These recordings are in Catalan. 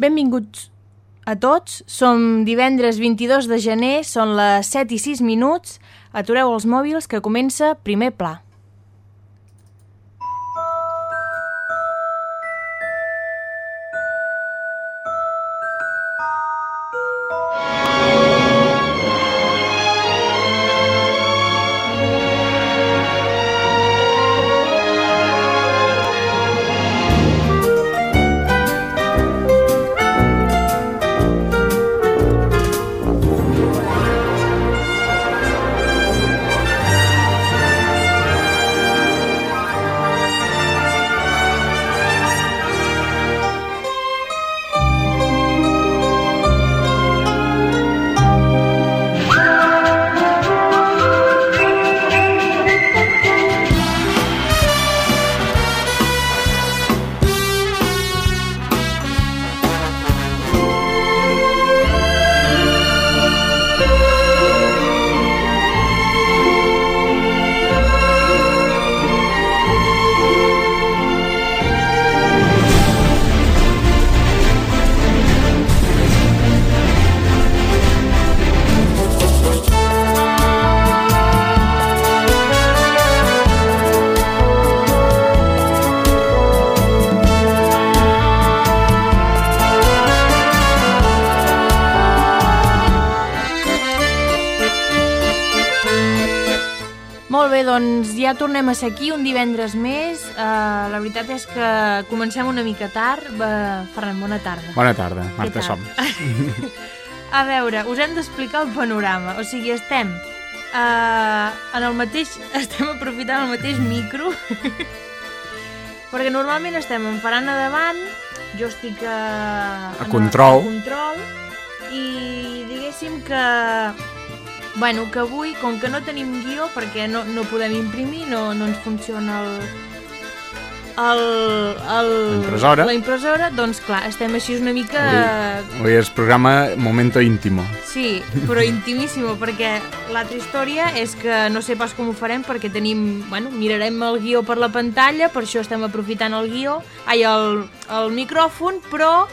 Benvinguts a tots. Som divendres 22 de gener, són les 7 i 6 minuts. Atureu els mòbils que comença primer pla. Molt bé, doncs ja tornem a ser aquí un divendres més. Uh, la veritat és que comencem una mica tard. Uh, Ferran, bona tarda. Bona tarda, Marta? Som. A veure, us hem d'explicar el panorama. O sigui, estem uh, en el mateix... Estem aprofitant el mateix micro. perquè normalment estem en Ferran a davant, jo estic a... A en control. A control. I diguéssim que... Bueno, que avui, com que no tenim guió, perquè no, no podem imprimir, no, no ens funciona el, el, el, La impressora. la impressora, doncs clar, estem així una mica... Avui és programa Momento Íntimo. Sí, però intimíssimo, perquè l'altra història és que no sé pas com ho farem perquè tenim, bueno, mirarem el guió per la pantalla, per això estem aprofitant el guió, ai, el, el micròfon, però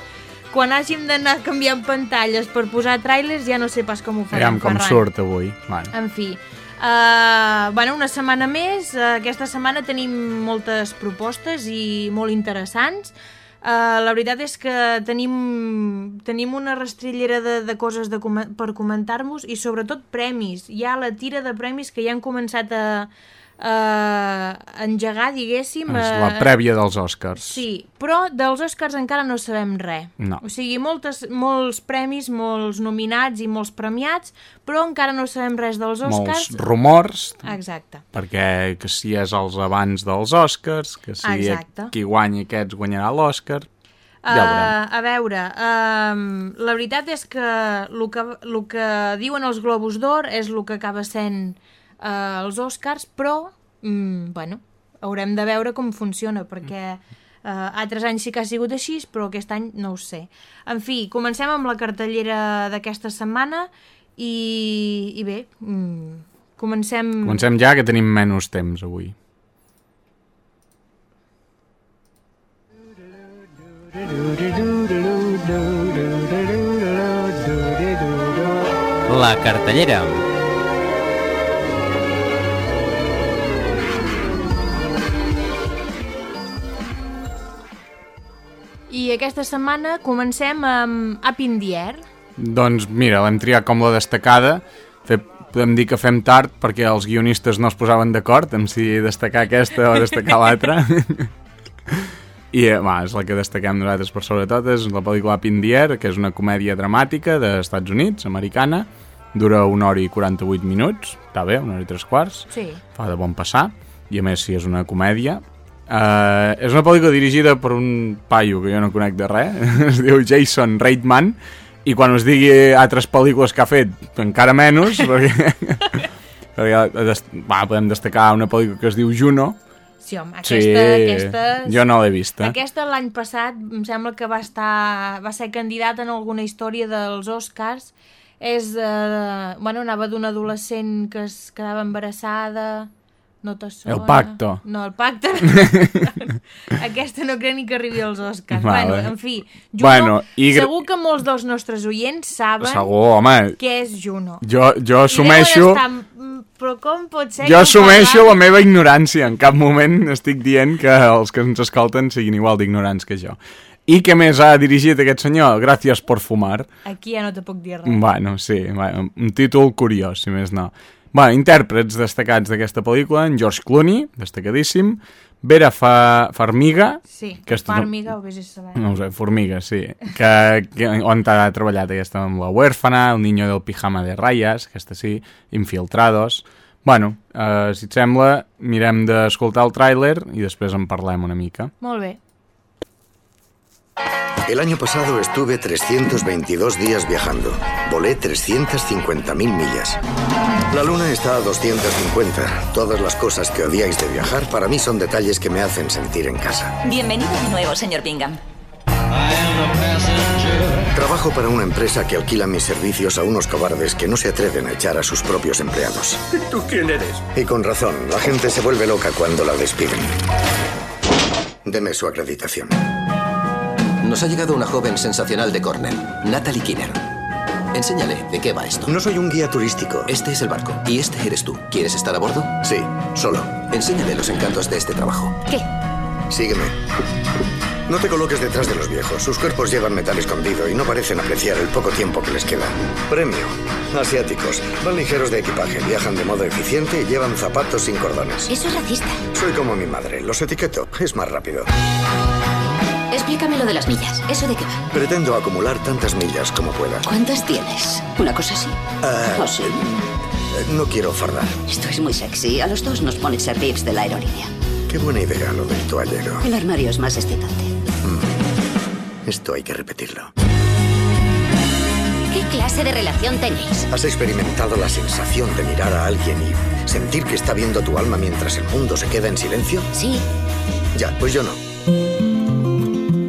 quan hàgim d'anar canviant pantalles per posar trailers ja no sé pas com ho farem, Aviam com Ferran. surt avui. Bueno, En fi, uh, bueno, una setmana més. Uh, aquesta setmana tenim moltes propostes i molt interessants. Uh, la veritat és que tenim, tenim una rastrillera de, de coses de com per comentar-vos i sobretot premis. Hi ha la tira de premis que ja han començat a, a engegar, diguéssim. és eh, la prèvia dels Oscars. Sí, però dels Oscars encara no sabem res. No. O sigui, moltes, molts premis, molts nominats i molts premiats, però encara no sabem res dels Oscars. Molts rumors, Exacte. perquè que si és els abans dels Oscars, que si Exacte. qui guanya aquests guanyarà l'Oscar, ja. Uh, a veure, um, la veritat és que el que, el que diuen els Globus d'Or és el que acaba sent uh, els Oscars, però, mm, bueno, haurem de veure com funciona, perquè uh, altres anys sí que ha sigut així, però aquest any no ho sé. En fi, comencem amb la cartellera d'aquesta setmana i, i bé, mm, comencem... Comencem ja, que tenim menys temps avui. La cartellera. I aquesta setmana comencem amb Up in the Air. Doncs mira, l'hem triat com la destacada. Fe, podem dir que fem tard perquè els guionistes no es posaven d'acord amb si destacar aquesta o destacar l'altra. I eh, va, és la que destaquem nosaltres per sobretot, és la pel·lícula Up in the Air, que és una comèdia dramàtica dels Estats Units, americana, dura una hora i 48 minuts, està bé, una hora i tres quarts, Sí. fa de bon passar, i a més si és una comèdia. Uh, és una pel·lícula dirigida per un paio que jo no conec de res, es diu Jason Reitman, i quan us digui altres pel·lícules que ha fet, encara menys, perquè, perquè va, podem destacar una pel·lícula que es diu Juno, Sí, home, sí, aquesta... aquesta jo no l'he vista. Aquesta l'any passat em sembla que va estar va ser candidata en alguna història dels Oscars. És, eh, bueno, anava d'una adolescent que es quedava embarassada No te sona? El pacto. No, el pacte... Aquesta no crec ni que arribi als Oscars. Vale. Bueno, en fi, Juno, Bueno, i segur que molts dels nostres oients saben Segur, home, què és Juno. jo, jo assumeixo... estar, "Mm, Però com pot ser Jo assumeixo la parlem-" meva ignorància. En cap moment estic dient que els que ens escolten siguin igual d'ignorants que jo. I què més ha dirigit aquest senyor? Gràcies per fumar. Aquí ja no te puc dir res. Bueno, sí, bueno, un títol curiós, si més no. Bueno, intèrprets destacats d'aquesta pel·lícula, en George Clooney, destacadíssim, Vera Fa Farmiga, Sí, Aquesta no- Farmiga o vés a no ho sé, Formiga, sí, que, que on ha treballat aquesta amb la huérfana, el niño del pijama de ratlles, aquesta sí, Infiltrados... Bueno, eh, si et sembla, mirem d'escoltar el tràiler i després en parlem una mica. Molt bé. El año pasado estuve 322 días viajando. Volé 350.000 millas. La luna está a 250. Todas las cosas que odiáis de viajar para mí son detalles que me hacen sentir en casa. Bienvenido de nuevo, señor Bingham. Trabajo para una empresa que alquila mis servicios a unos cobardes que no se atreven a echar a sus propios empleados. ¿Tú quién eres? Y con razón, la gente se vuelve loca cuando la despiden. Deme su acreditación. Nos ha llegado una joven sensacional de Cornell, Natalie Kinner. Enséñale de qué va esto. No soy un guía turístico. Este es el barco y este eres tú. ¿Quieres estar a bordo? Sí, solo. Enséñale los encantos de este trabajo. ¿Qué? Sígueme. No te coloques detrás de los viejos. Sus cuerpos llevan metal escondido y no parecen apreciar el poco tiempo que les queda. Premio. Asiáticos. Van ligeros de equipaje, viajan de modo eficiente y llevan zapatos sin cordones. Eso es racista. Soy como mi madre. Los etiqueto. Es más rápido. Explícame lo de las millas. ¿Eso de qué va? Pretendo acumular tantas millas como pueda. ¿Cuántas tienes? ¿Una cosa así? ¿Oh, sí? Eh, No quiero fardar. Esto es muy sexy. A los dos nos pone ser VIPs de la aerolínea. Qué buena idea lo del toallero. El armario es más excitante. Esto hay que repetirlo. ¿Qué clase de relación tenéis? ¿Has experimentado la sensación de mirar a alguien y sentir que está viendo tu alma mientras el mundo se queda en silencio? Sí. Ya, pues yo no.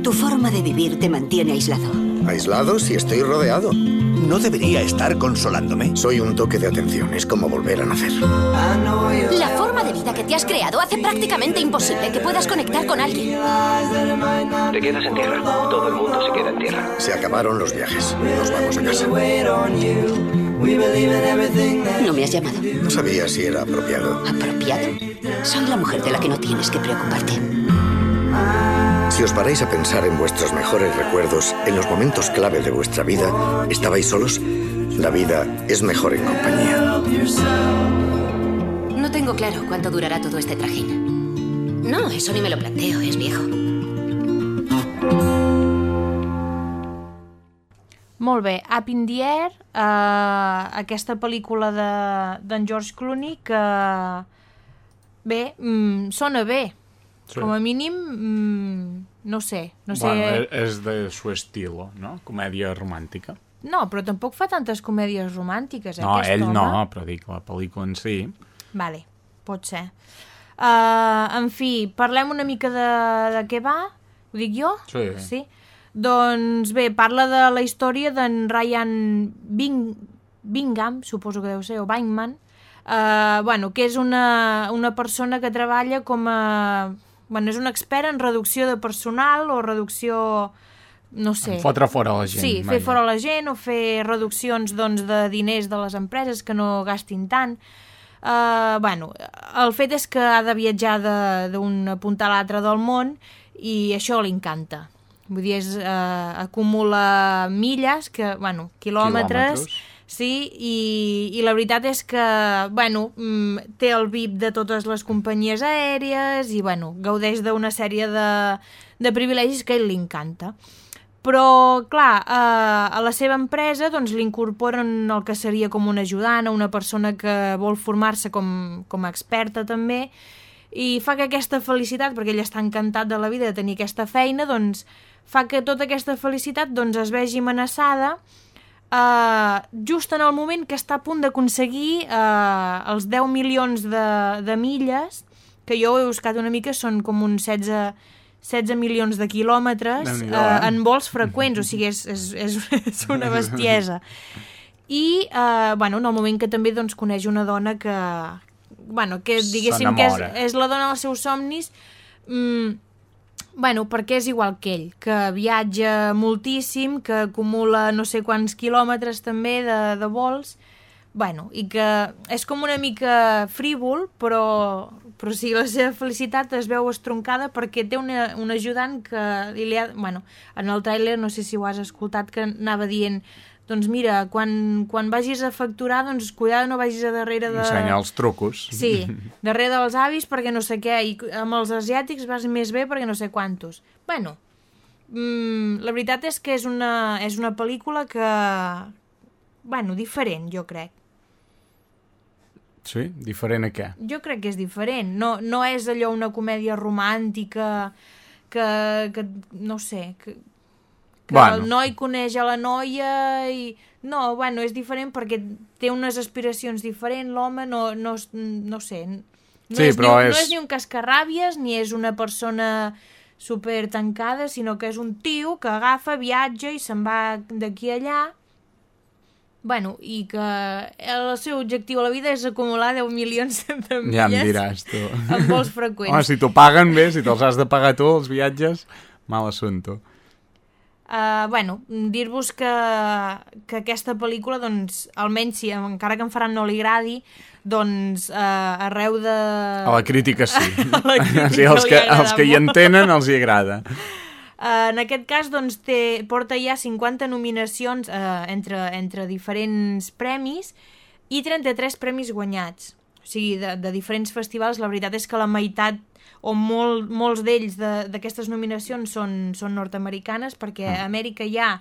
Tu forma de vivir te mantiene aislado. Aislado si estoy rodeado. ¿No debería estar consolándome? Soy un toque de atención. Es como volver a nacer. La forma de vida que te has creado hace prácticamente imposible que puedas conectar con alguien. Te quedas en tierra. Todo el mundo se queda en tierra. Se acabaron los viajes. Nos vamos a casa. No me has llamado. No sabía si era apropiado. ¿Apropiado? Soy la mujer de la que no tienes que preocuparte. Si os paráis a pensar en vuestros mejores recuerdos, en los momentos clave de vuestra vida, ¿estabais solos? La vida es mejor en compañía. No tengo claro cuánto durará todo este trajín. No, eso ni me lo planteo, es viejo. Molt bé, Up in the Air, eh, aquesta pel·lícula de- d'en George Clooney que, bé, mm, sona bé. Sí. Com a mínim, mm, no sé, no sé... Bueno, és, és de su estilo, no? Comèdia romàntica. No, però tampoc fa tantes comèdies romàntiques, eh, No, aquest ell home. no, però dic, la pel·lícula en si... Vale, pot ser. Uh, en fi, parlem una mica de, de què va? Ho dic jo? Sí. sí? Doncs bé, parla de la història d'en Ryan Bing, Bingham, suposo que deu ser, o Bingman, uh, bueno, que és una, una persona que treballa com a... Bueno, és un expert en reducció de personal o reducció... No sé. Fotre fora la gent. Sí, fer fora la gent o fer reduccions doncs, de diners de les empreses que no gastin tant. Uh, bueno, el fet és que ha de viatjar de- d'un punt a l'altre del món i això li encanta. Vull dir, és, uh, acumula milles, que, bueno, quilòmetres, Quilòmetres. Sí, i, i la veritat és que, bueno, mm, té el VIP de totes les companyies aèries i, bueno, gaudeix d'una sèrie de, de privilegis que a ell li encanta. Però, clar, eh, a la seva empresa doncs, l'incorporen el que seria com un ajudant, a una persona que vol formar-se com, com a experta també, i fa que aquesta felicitat, perquè ell està encantat de la vida de tenir aquesta feina, doncs fa que tota aquesta felicitat doncs, es vegi amenaçada eh, just en el moment que està a punt d'aconseguir eh, els 10 milions de, de milles, que jo ho he buscat una mica, són com uns 16, 16 milions de quilòmetres eh, eh? en vols freqüents, o sigui, és, és, és, és una bestiesa. I, eh, bueno, en el moment que també doncs, coneix una dona que, bueno, que diguéssim que és, és la dona dels seus somnis, mm, bueno, perquè és igual que ell, que viatja moltíssim, que acumula no sé quants quilòmetres també de, de vols, bueno, i que és com una mica frívol, però, però sí, la seva felicitat es veu estroncada perquè té una, un ajudant que li ha... Bueno, en el tràiler, no sé si ho has escoltat, que anava dient doncs mira, quan, quan vagis a facturar, doncs cuidado, no vagis a darrere de... Ensenya els trucos. Sí, darrere dels avis perquè no sé què, i amb els asiàtics vas més bé perquè no sé quantos. Bueno, mm, la veritat és que és una, és una pel·lícula que... Bueno, diferent, jo crec. Sí? Diferent a què? Jo crec que és diferent. No, no és allò una comèdia romàntica que, que no sé, que, que Bueno. el noi coneix a la noia i... No, bueno, és diferent perquè té unes aspiracions diferents, l'home no, no, no sé... No, Sí, és però ni, és- no és ni un cascarràbies, ni és una persona super tancada, sinó que és un tio que agafa, viatja i se'n va d'aquí a allà Bueno, i que el seu objectiu a la vida és acumular 10 milions de milles Ja em diràs, tu. amb vols freqüents. Home, si t'ho paguen bé, si te'ls has de pagar tu, els viatges, mal assumpto. Uh, bueno, dir-vos que, que aquesta pel·lícula, doncs, almenys si encara que en Ferran no li agradi, doncs uh, arreu de... A la crítica sí. La crítica sí els, li que, els que hi entenen els hi agrada. Uh, en aquest cas, doncs, té, porta ja 50 nominacions uh, entre, entre diferents premis i 33 premis guanyats. O sigui, de, de diferents festivals, la veritat és que la meitat o molt, molts d'ells de- d'aquestes nominacions són, són nord-americanes, perquè a Amèrica hi ha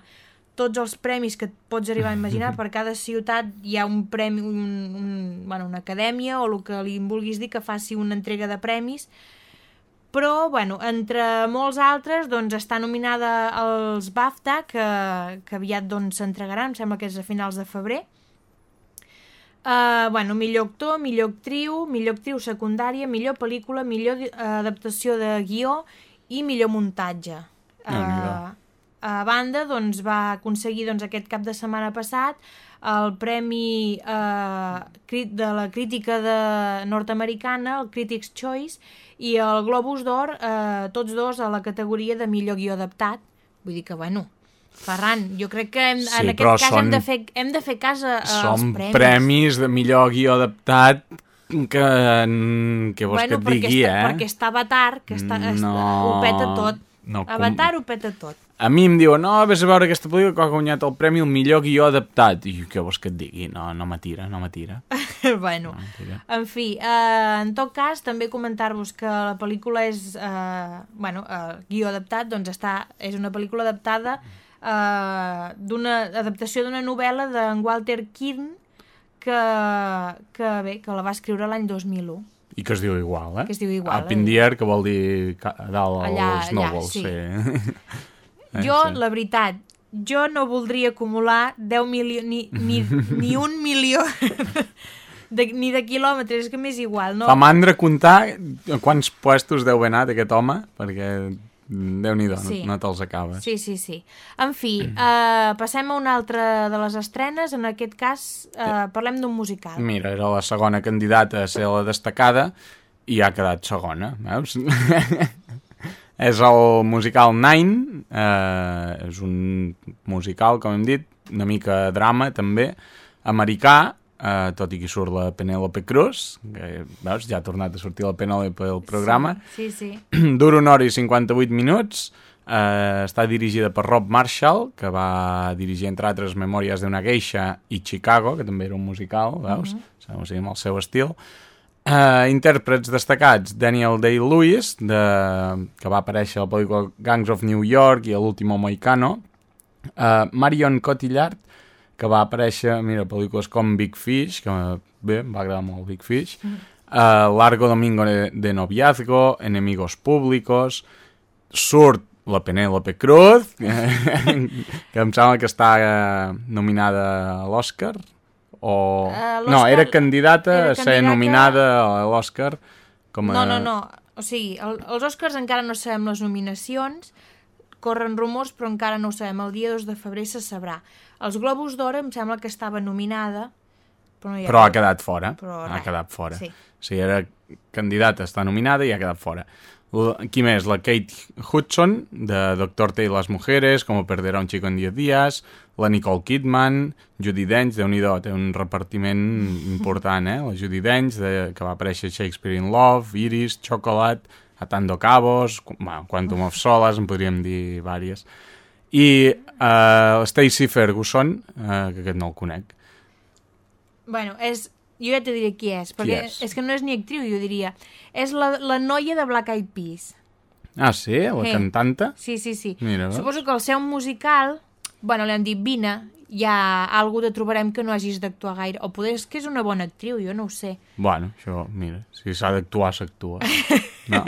tots els premis que et pots arribar a imaginar, per cada ciutat hi ha un premi, un, un, bueno, una acadèmia o el que li vulguis dir que faci una entrega de premis, però, bueno, entre molts altres, doncs, està nominada als BAFTA, que, que aviat doncs, s'entregaran, em sembla que és a finals de febrer. Uh, bueno, millor actor, millor actriu, millor actriu secundària, millor pel·lícula, millor di- adaptació de guió i millor muntatge. Uh, a banda, doncs, va aconseguir doncs, aquest cap de setmana passat el premi uh, de la crítica de nord-americana, el Critics' Choice, i el Globus d'Or, eh, tots dos a la categoria de millor guió adaptat. Vull dir que, bueno, Ferran, jo crec que hem, Sí, en aquest cas hem són- de, fer, hem de fer cas a, als Són premis. premis de millor guió adaptat que, que vols bueno, que et digui, està, eh? Perquè està Avatar, que està, està, No, ho peta tot. no, com- Avatar ho peta tot. A mi em diuen, no, vés a veure aquesta pel·lícula que ha guanyat el premi el millor guió adaptat. I què vols que et digui? No, no m'atira, no m'atira. bueno, No en fi, eh, en tot cas, també comentar-vos que la pel·lícula és, eh, bueno, eh, guió adaptat, doncs està, és una pel·lícula adaptada eh, d'una adaptació d'una novel·la d'en Walter Kirn que, que, bé, que la va escriure l'any 2001. I que es diu igual, eh? Que es diu igual, Up in the air, que vol dir a dalt Allà, els núvols. sí. sí. Eh, Jo, sí. la veritat, jo no voldria acumular 10 milions, ni, ni, ni un milió de, ni de quilòmetres, és que m'és igual, no? Fa mandra comptar quants puestos deu haver anat aquest home, perquè déu-n'hi-do, Sí. no, no te'ls acabes. Sí, sí, sí. En fi, eh, passem a una altra de les estrenes. En aquest cas, eh, parlem d'un musical. Mira, era la segona candidata a ser la destacada i ha quedat segona, veus? és el musical Nine, eh, és un musical, com hem dit, una mica drama també, americà, eh, tot i que surt la Penélope Cruz, que veus, ja ha tornat a sortir la Penélope al programa, Sí, sí. dura una hora i 58 minuts, eh, està dirigida per Rob Marshall, que va dirigir, entre altres, Memòries d'una Geisha i Chicago, que també era un musical, veus? Uh -huh. O sigui, amb el seu estil. Uh, intèrprets destacats, Daniel Day-Lewis, de... que va aparèixer a la pel·lícula Gangs of New York i a l'último Moicano, uh, Marion Cotillard, que va aparèixer, mira, pel·lícules com Big Fish, que bé, em va agradar molt Big Fish, uh, Largo Domingo de, Noviazgo, Enemigos Públicos, surt la Penélope Cruz, que em sembla que està eh, nominada a l'Oscar, o... Eh, no, era candidata era a ser candidata- nominada a l'Oscar com a... No, no, no. O sigui, el, els Oscars encara no sabem les nominacions, corren rumors, però encara no ho sabem. El dia 2 de febrer se sabrà. Els Globus d'Or em sembla que estava nominada, Però, no hi Però ha quedat fora. Però ha res, quedat fora. sí. O sigui, era candidata, està nominada i ha quedat fora. Qui més? La Kate Hudson, de Doctor T y las Mujeres, Com perder a un chico en 10 días, la Nicole Kidman, Judy Dench, déu nhi té un repartiment important, eh? La Judy Dench, de, que va aparèixer Shakespeare in Love, Iris, Chocolate, Atando Cabos, bueno, Quantum of Solace, en podríem dir vàries. I uh, Stacey Ferguson, uh, que aquest no el conec. Bueno, és... Jo ja te diré qui és, perquè és? és que no és ni actriu, jo diria. És la, la noia de Black Eyed Peas. Ah, sí? La Eh. cantanta? Sí, sí, sí. Mira? Suposo que el seu musical, bueno, li han dit, vine, ja algú te trobarem que no hagis d'actuar gaire. O poder és que és una bona actriu, jo no ho sé. Bueno, això, mira, si s'ha d'actuar, s'actua. No?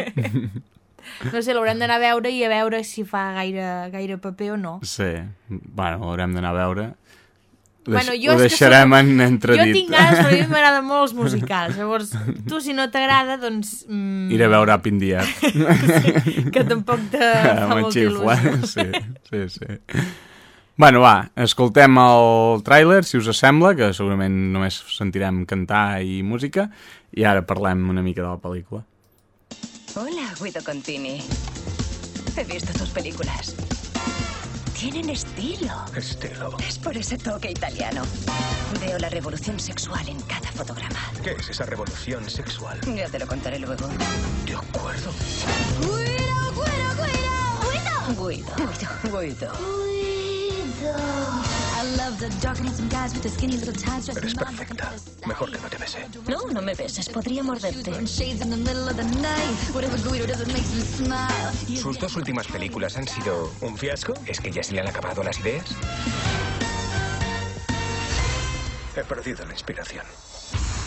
No sé, l'haurem d'anar a veure i a veure si fa gaire, gaire paper o no. Sí, bueno, haurem d'anar a veure. Deix Bueno, jo ho deixarem soc- en entredit. Jo tinc ganes, però a mi m'agraden molt els musicals. Llavors, tu, si no t'agrada, doncs... Mm, Iré a veure Up in the Air. que tampoc te fa molta M'enxifla, il·lusió. sí, sí, sí. Bueno, va, escoltem el tràiler, si us sembla, que segurament només sentirem cantar i música, i ara parlem una mica de la pel·lícula. Hola, Guido Contini. He visto tus películas. Tienen estilo. Estilo. Es por ese toque italiano. Veo la revolución sexual en cada fotograma. ¿Qué es esa revolución sexual? Ya te lo contaré luego. De acuerdo. ¡Guido, Guido, Guido! Guido. Guido. Eres perfecta. Mejor que no te bese. No, no me beses. Podría morderte. ¿Sus dos últimas películas han sido un fiasco? ¿Es que ya se le han acabado las ideas? He perdido la inspiración.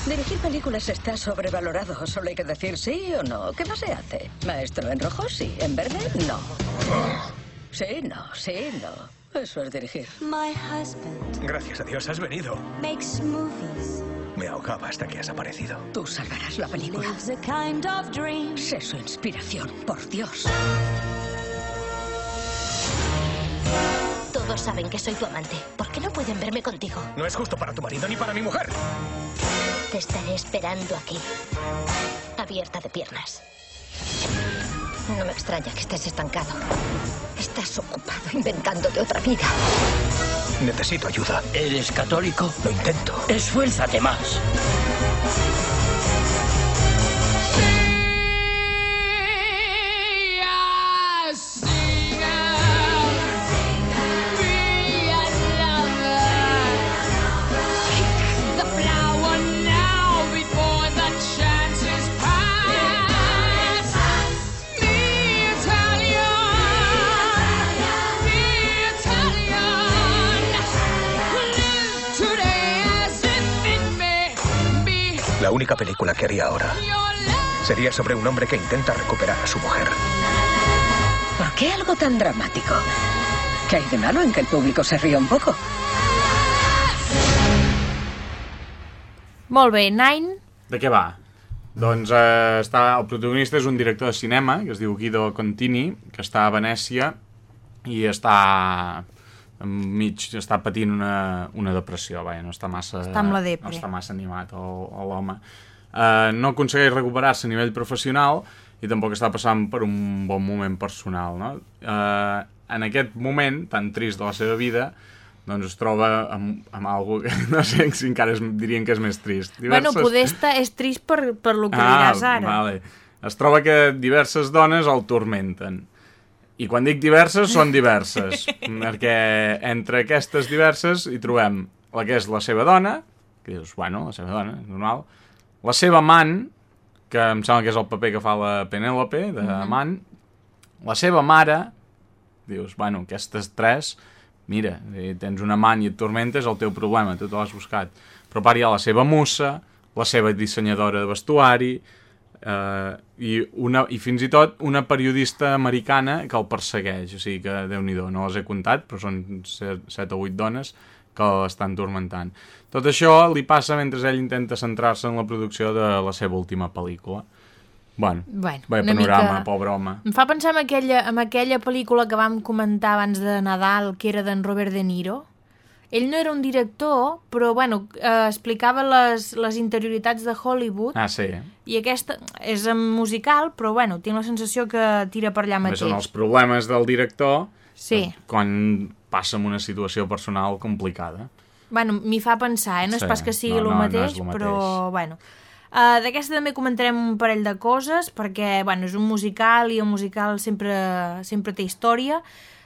Dirigir películas está sobrevalorado. Solo hay que decir sí o no. ¿Qué más se hace? Maestro, en rojo sí. En verde no. Sí, no, sí, no. Eso es dirigir. Gracias a Dios has venido. Me ahogaba hasta que has aparecido. Tú salvarás la película. Sé su inspiración, por Dios. Todos saben que soy tu amante. ¿Por qué no pueden verme contigo? No es justo para tu marido ni para mi mujer. Te estaré esperando aquí. Abierta de piernas. No me extraña que estés estancado. Estás ocupado inventándote otra vida. Necesito ayuda. ¿Eres católico? Lo intento. Esfuérzate más. Única película que haría ahora sería sobre un hombre que intenta recuperar a su mujer. ¿Por qué algo tan dramático? ¿Qué hay de malo en que el público se ría un poco? Molt bé, Nine, De què va? Doncs eh, està, el protagonista és un director de cinema que es diu Guido Contini, que està a Venècia i està enmig, està patint una, una depressió, vaja, no està massa, Està amb la depre. no està massa animat l'home. Eh, no aconsegueix recuperar-se a nivell professional i tampoc està passant per un bon moment personal. No? Eh, en aquest moment tan trist de la seva vida doncs es troba amb, amb algo que no sé si encara es, dirien que és més trist. bueno, poder estar, és trist per, per lo que diràs ara. Ah, Vale. Es troba que diverses dones el tormenten. I quan dic diverses, són diverses. perquè entre aquestes diverses hi trobem la que és la seva dona, que dius, bueno, la seva dona, normal, la seva amant, que em sembla que és el paper que fa la Penélope, de Mhm. amant, la seva mare, dius, bueno, aquestes tres, mira, tens un amant i et tormentes, el teu problema, tu te l'has buscat. Però a part hi ha la seva mussa, la seva dissenyadora de vestuari, eh, i, una, i fins i tot una periodista americana que el persegueix, o sigui que, déu nhi no les he comptat, però són set, set o vuit dones que l'estan tormentant. Tot això li passa mentre ell intenta centrar-se en la producció de la seva última pel·lícula. Bueno, Bueno, una panorama, mica- pobre home. Em fa pensar en aquella, en aquella pel·lícula que vam comentar abans de Nadal, que era d'en Robert De Niro. Ell no era un director, però bueno, eh, explicava les, les interioritats de Hollywood. Ah, sí. I aquesta és musical, però bueno, tinc la sensació que tira per allà mateix. Són els problemes del director sí. quan passa en una situació personal complicada. Bueno, m'hi fa pensar, eh? No sí. és pas que sigui no, el, no, mateix, no el mateix, però bueno... Uh, D'aquesta també comentarem un parell de coses, perquè bueno, és un musical i el musical sempre, sempre té història.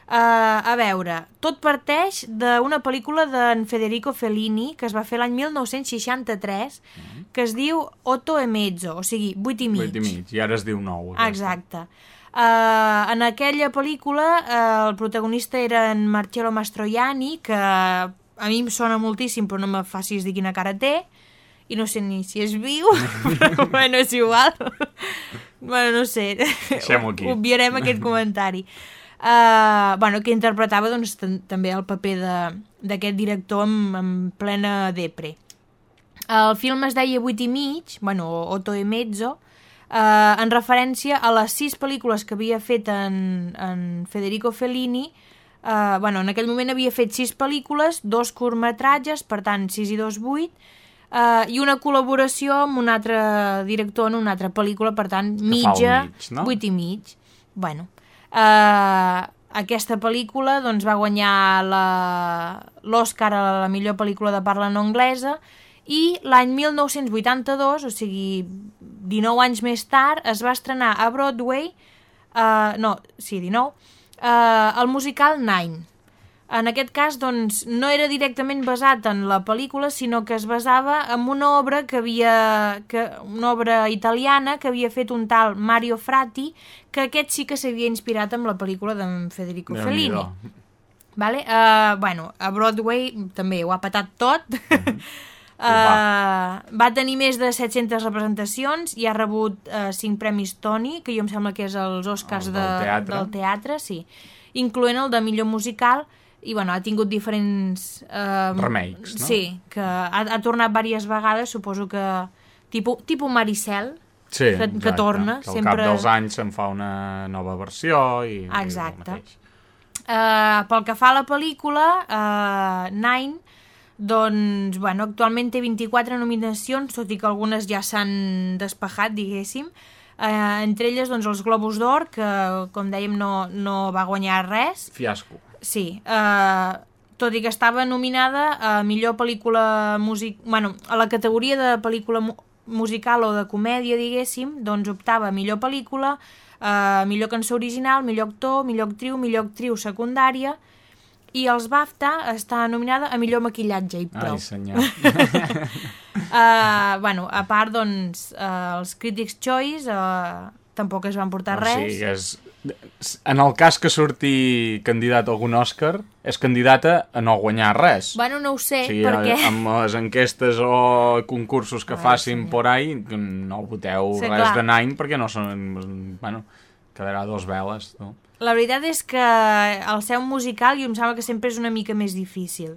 Uh, a veure, tot parteix d'una pel·lícula d'en Federico Fellini que es va fer l'any 1963 mm -hmm. que es diu Otto e mezzo, o sigui, 8 i mig. 8 i mig, i ara es diu 9. Aquesta. Exacte. Uh, en aquella pel·lícula uh, el protagonista era en Marcello Mastroianni que a mi em sona moltíssim però no me facis dir quina cara té i no sé ni si és viu però bueno, és igual bueno, no sé deixem-ho aquí obviarem aquest comentari Uh, bueno, que interpretava doncs, també el paper d'aquest director en, en plena depre. El film es deia 8 i mig, bueno, Otto e mezzo, uh, en referència a les sis pel·lícules que havia fet en, en Federico Fellini, uh, bueno, en aquell moment havia fet sis pel·lícules, dos curtmetratges, per tant, 6 i 2, 8, uh, i una col·laboració amb un altre director en una altra pel·lícula, per tant, mitja, mig, no? 8 i mig. Bueno, Uh, aquesta pel·lícula doncs, va guanyar l'Oscar a la millor pel·lícula de parla no anglesa i l'any 1982, o sigui, 19 anys més tard, es va estrenar a Broadway, uh, no, sí, 19, uh, el musical Nine en aquest cas, doncs, no era directament basat en la pel·lícula, sinó que es basava en una obra que havia... Que, una obra italiana que havia fet un tal Mario Frati, que aquest sí que s'havia inspirat en la pel·lícula d'en Federico Déu Fellini. Vale? Uh, bueno, a Broadway també ho ha patat tot. Mm -hmm. Uh, va tenir més de 700 representacions i ha rebut uh, 5 premis Tony, que jo em sembla que és els Oscars el del, de, teatre. del teatre, sí, incloent el de millor musical i bueno, ha tingut diferents... Eh, Remakes, no? Sí, que ha, ha tornat diverses vegades, suposo que... Tipus, tipus Maricel, sí, que, que torna. Que al sempre... cap dels anys se'n fa una nova versió i... Exacte. Uh, pel que fa a la pel·lícula, uh, Nine, doncs, bueno, actualment té 24 nominacions, tot i que algunes ja s'han despejat, diguéssim. Uh, entre elles, doncs, els Globus d'Or, que, com dèiem, no, no va guanyar res. Fiasco. Sí, uh, tot i que estava nominada a millor pel·lícula music... bueno, a la categoria de pel·lícula mu musical o de comèdia, diguéssim, doncs optava a millor pel·lícula, uh, millor cançó original, millor actor, millor actriu, millor actriu secundària, i els BAFTA està nominada a millor maquillatge i prou. Ai, senyor. uh, bueno, a part, doncs, uh, els Critics' Choice uh, tampoc es van portar no, res. Sí, és en el cas que surti candidat a algun Òscar, és candidata a no guanyar res. Bueno, no ho sé, o sigui, perquè... Amb les enquestes o concursos que facin sí. por ahí, no voteu sí, res clar. de Nine perquè no són... Bueno, quedarà dos veles, no? La veritat és que el seu musical jo em sembla que sempre és una mica més difícil.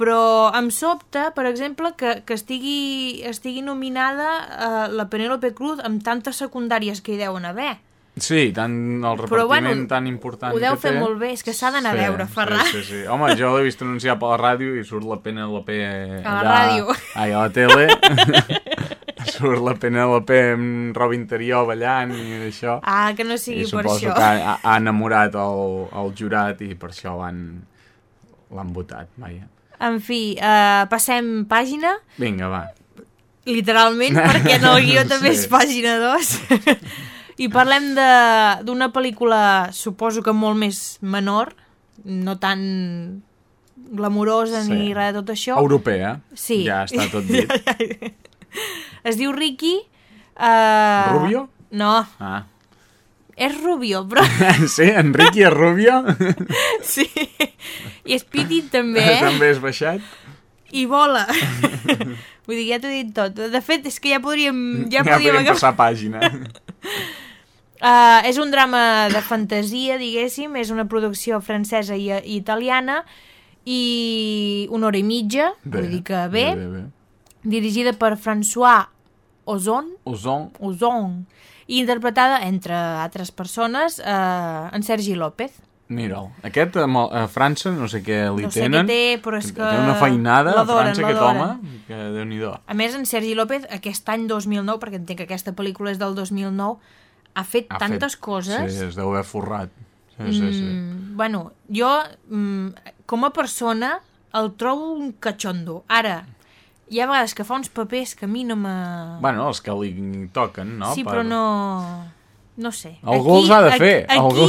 Però em sobta, per exemple, que, que estigui, estigui nominada uh, la Penélope Cruz amb tantes secundàries que hi deuen haver. Sí, tant el repartiment Però, bueno, tan important ho deu fer molt bé, és que s'ha d'anar sí, a veure, Ferran. Sí, sí, sí. Home, jo l'he vist anunciar per la ràdio i surt la Penélope allà... A la ràdio. Ai, a la tele. surt la Penélope amb roba interior ballant i això. Ah, que no sigui I per això. suposo que ha, ha enamorat el, el jurat i per això l'han votat, vaja. En fi, uh, passem pàgina. Vinga, va. Literalment, perquè en el guió també sí. és pàgina 2. I parlem d'una pel·lícula, suposo que molt més menor, no tan glamurosa sí. ni res de tot això. Europea. Sí. Ja està tot dit. es diu Ricky. Uh... Rubio? No. Ah. És Rubio, però... sí, en Ricky és Rubio? sí. I petit també, eh? també és baixat? I vola. Vull dir, ja t'ho he dit tot. De fet, és que ja podríem... Ja, ja podríem, podríem passar pàgina. Uh, és un drama de fantasia, diguéssim, és una producció francesa i, i italiana i una hora i mitja, bé, vull dir que bé, bé, bé, bé. dirigida per François Ozon, Ozon. Ozon i interpretada, entre altres persones, uh, en Sergi López. Mira'l. Aquest a, a França no sé què li no sé tenen. què té, però és que... Té una feinada a França, aquest l'adoren. home, que déu nhi A més, en Sergi López, aquest any 2009, perquè entenc que aquesta pel·lícula és del 2009, ha fet Ha tantes fet... coses... Sí, es deu haver forrat. Sí, sí, sí. Mm, bueno, jo, mm, com a persona, el trobo un catxondo. Ara, hi ha vegades que fa uns papers que a mi no me... Bueno, els que li toquen, no? sí, però no... No sé. Algú els ha de fer. Aquí, Algú...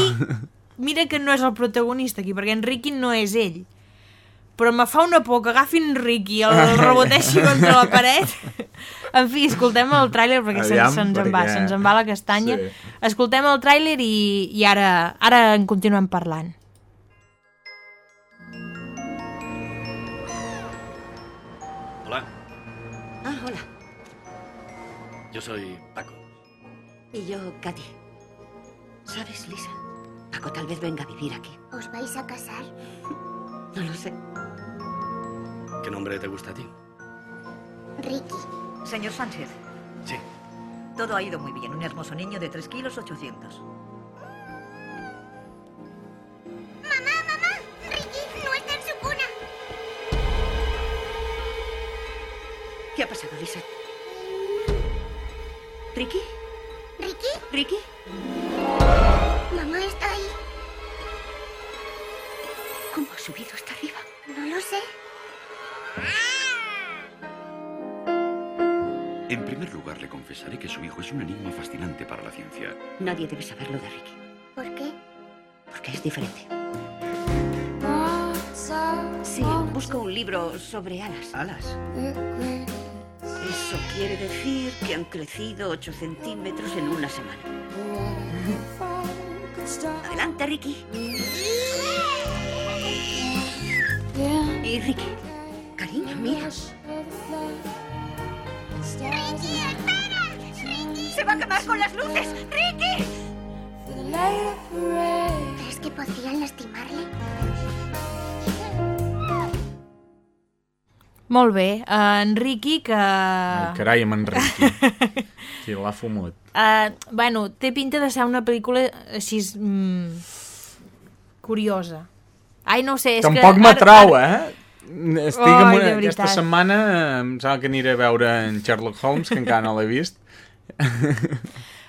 mira que no és el protagonista aquí, perquè en Ricky no és ell. Però me fa una por que agafin Ricky i el reboteixi contra la paret. en fi, escoltem el tràiler perquè se'ns se en va, perquè- se'ns en va la castanya. Sí. Escoltem el tràiler i, i ara, ara en continuem parlant. Hola, Ah, hola. yo soy Paco. Y yo, Katy. ¿Sabes, Lisa? Paco tal vez venga a vivir aquí. ¿Os vais a casar? No lo sé. ¿Qué nombre te gusta a ti? Ricky. Señor Sánchez, Sí. todo ha ido muy bien. Un hermoso niño de 3 kilos 800. ¡Mamá, mamá! Ricky no está en su cuna. ¿Qué ha pasado, Lisa? ¿Ricky? ¿Ricky? ¿Ricky? Mamá está Lo sé. En primer lugar, le confesaré que su hijo es un enigma fascinante para la ciencia. Nadie debe saberlo de Ricky, ¿Por qué? porque es diferente. Sí, busco un libro sobre alas. ¿Alas? Eso quiere decir que han crecido 8 centímetros en una semana. Adelante, Ricky. Ricky. Cariño, mira. ¡Ricky, espera! ¡Ricky! ¡Se va a quemar con las luces! ¡Ricky! ¿Crees que podrían lastimarle? Molt bé, uh, en Ricky, que... Ai, carai, amb en Ricky. Sí, l'ha fumut. Uh, bueno, té pinta de ser una pel·lícula així... Mm, curiosa. Ai, no sé, és Tampoc que... m'atrau, eh? Estic amb de una... Aquesta setmana eh, em sembla que aniré a veure en Sherlock Holmes, que encara no l'he vist.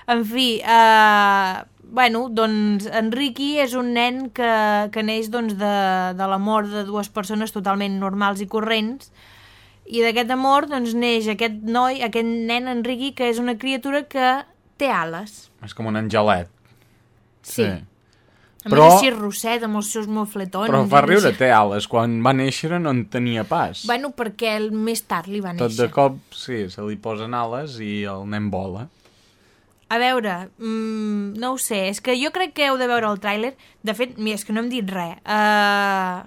En fi, uh, bueno, doncs en Ricky és un nen que, que neix doncs, de, de l'amor de dues persones totalment normals i corrents i d'aquest amor doncs, neix aquest noi, aquest nen, en Ricky, que és una criatura que té ales. És com un angelet. Sí. A Però- més, així rosset, amb els seus mofletons. Però fa riure, té ales. Quan va néixer no en tenia pas. Bueno, perquè el, més tard li va Tot néixer. de cop, sí, se li posen ales i el nen vola. A veure, mm, no ho sé, és que jo crec que heu de veure el tràiler. De fet, mira, és que no hem dit res. Uh,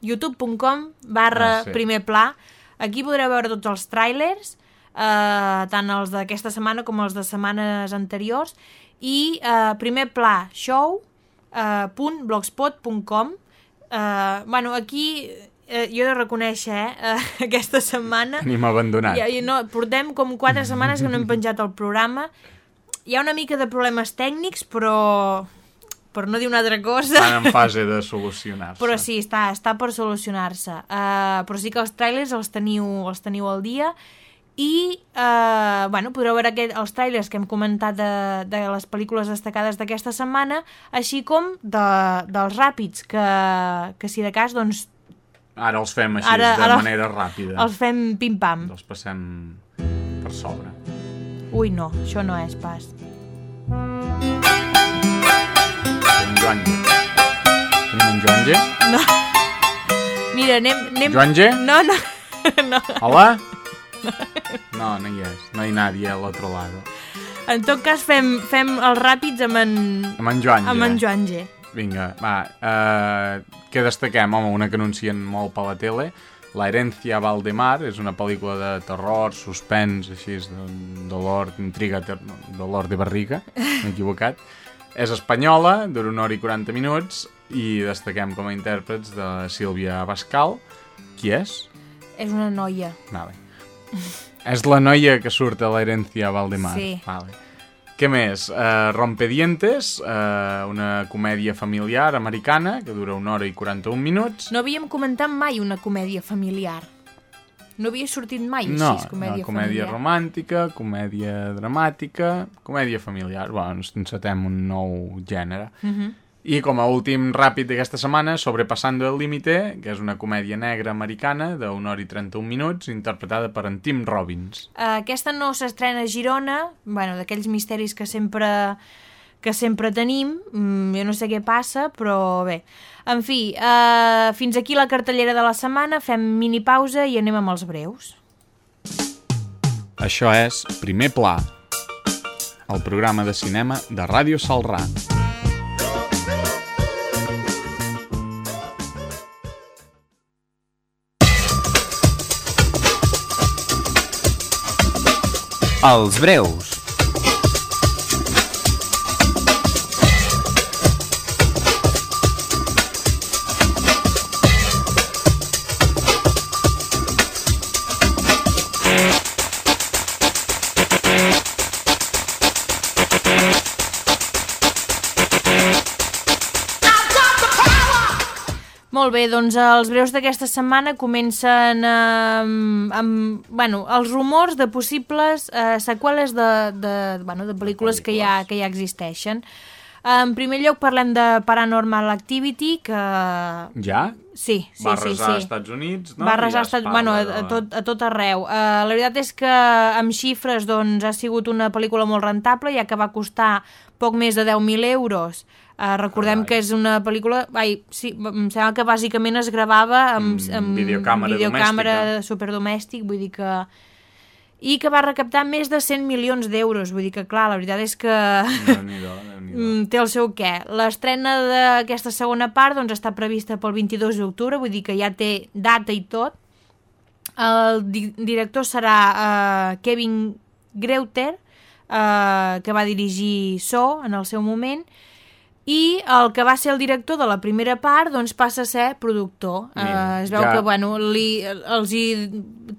youtube.com barra Ah, sí. primer pla. Aquí podreu veure tots els tràilers, uh, tant els d'aquesta setmana com els de setmanes anteriors, i uh, primer pla show uh, punt blogspot.com uh, bueno, aquí uh, jo he de reconèixer eh, uh, aquesta setmana Tenim abandonat. ja no, portem com quatre setmanes que no hem penjat el programa. Hi ha una mica de problemes tècnics, però... Per no dir una altra cosa... Estan en fase de solucionar-se. Però sí, està, està per solucionar-se. Uh, però sí que els trailers els teniu, els teniu al dia i, uh, bueno, podreu veure aquest, els trailers que hem comentat de, de les pel·lícules destacades d'aquesta setmana, així com de, dels ràpids, que, que si de cas, doncs, Ara els fem així, Ara- de ara manera ràpida. els fem pim-pam. Els passem per sobre. Ui, no, això no és pas. En Joan G. Tenim en Joan G. No. Mira, anem... anem... Joan G? No, no. no. Hola? No, no hi és. No hi ha nadie a l'altre lado. En tot cas, fem, fem els ràpids amb en... Amb en Joan G. Amb en Joan G. Vinga, va. Uh, què destaquem? Home, una que anuncien molt per la tele. La herencia Valdemar és una pel·lícula de terror, suspens, així, de dolor, intriga, ter... dolor de barriga, m'he equivocat. És espanyola, dura una hora i 40 minuts, i destaquem com a intèrprets de Sílvia Bascal. Qui és? És una noia. Vale. És la noia que surt a l'herencia Valdemar. Sí. Vale. Què més? Uh, Rompedientes, uh, una comèdia familiar americana que dura una hora i 41 minuts. No havíem comentat mai una comèdia familiar. No havia sortit mai no, així, comèdia, no, comèdia familiar. romàntica, comèdia dramàtica, comèdia familiar. Bueno, ens encetem un nou gènere. Uh -huh. I com a últim ràpid d'aquesta setmana, Sobrepassando el límite, que és una comèdia negra americana d'una hora i 31 minuts, interpretada per en Tim Robbins. Uh, aquesta no s'estrena a Girona, bueno, d'aquells misteris que sempre que sempre tenim, mm, jo no sé què passa, però bé. En fi, uh, fins aquí la cartellera de la setmana, fem mini pausa i anem amb els breus. Això és Primer Pla, el programa de cinema de Ràdio Salrà. Els breus. Molt bé, doncs els breus d'aquesta setmana comencen amb, amb bueno, els rumors de possibles eh, seqüeles de, de, bueno, de pel·lícules que ja, que ja existeixen. En primer lloc parlem de Paranormal Activity, que... Ja? Sí, sí, Va sí. arrasar sí. als Estats Units, no? Va arrasar als Estats... Bueno, a, a, tot, a tot arreu. Uh, la veritat és que amb xifres doncs, ha sigut una pel·lícula molt rentable, ja que va costar poc més de 10.000 euros. Uh, recordem que és una pel·lícula... Ai, sí, em sembla que bàsicament es gravava amb, Mm, amb videocàmera videocàmera domèstica. superdomèstic, vull dir que... I que va recaptar més de 100 milions d'euros, vull dir que, clar, la veritat és que... Déu-n'hi-do. Mm, té el seu què. L'estrena d'aquesta segona part doncs, està prevista pel 22 d'octubre, vull dir que ja té data i tot. El di director serà uh, Kevin Greuter, uh, que va dirigir So en el seu moment, i el que va ser el director de la primera part doncs passa a ser productor. Mira, uh, es veu ja- que bueno, li, els hi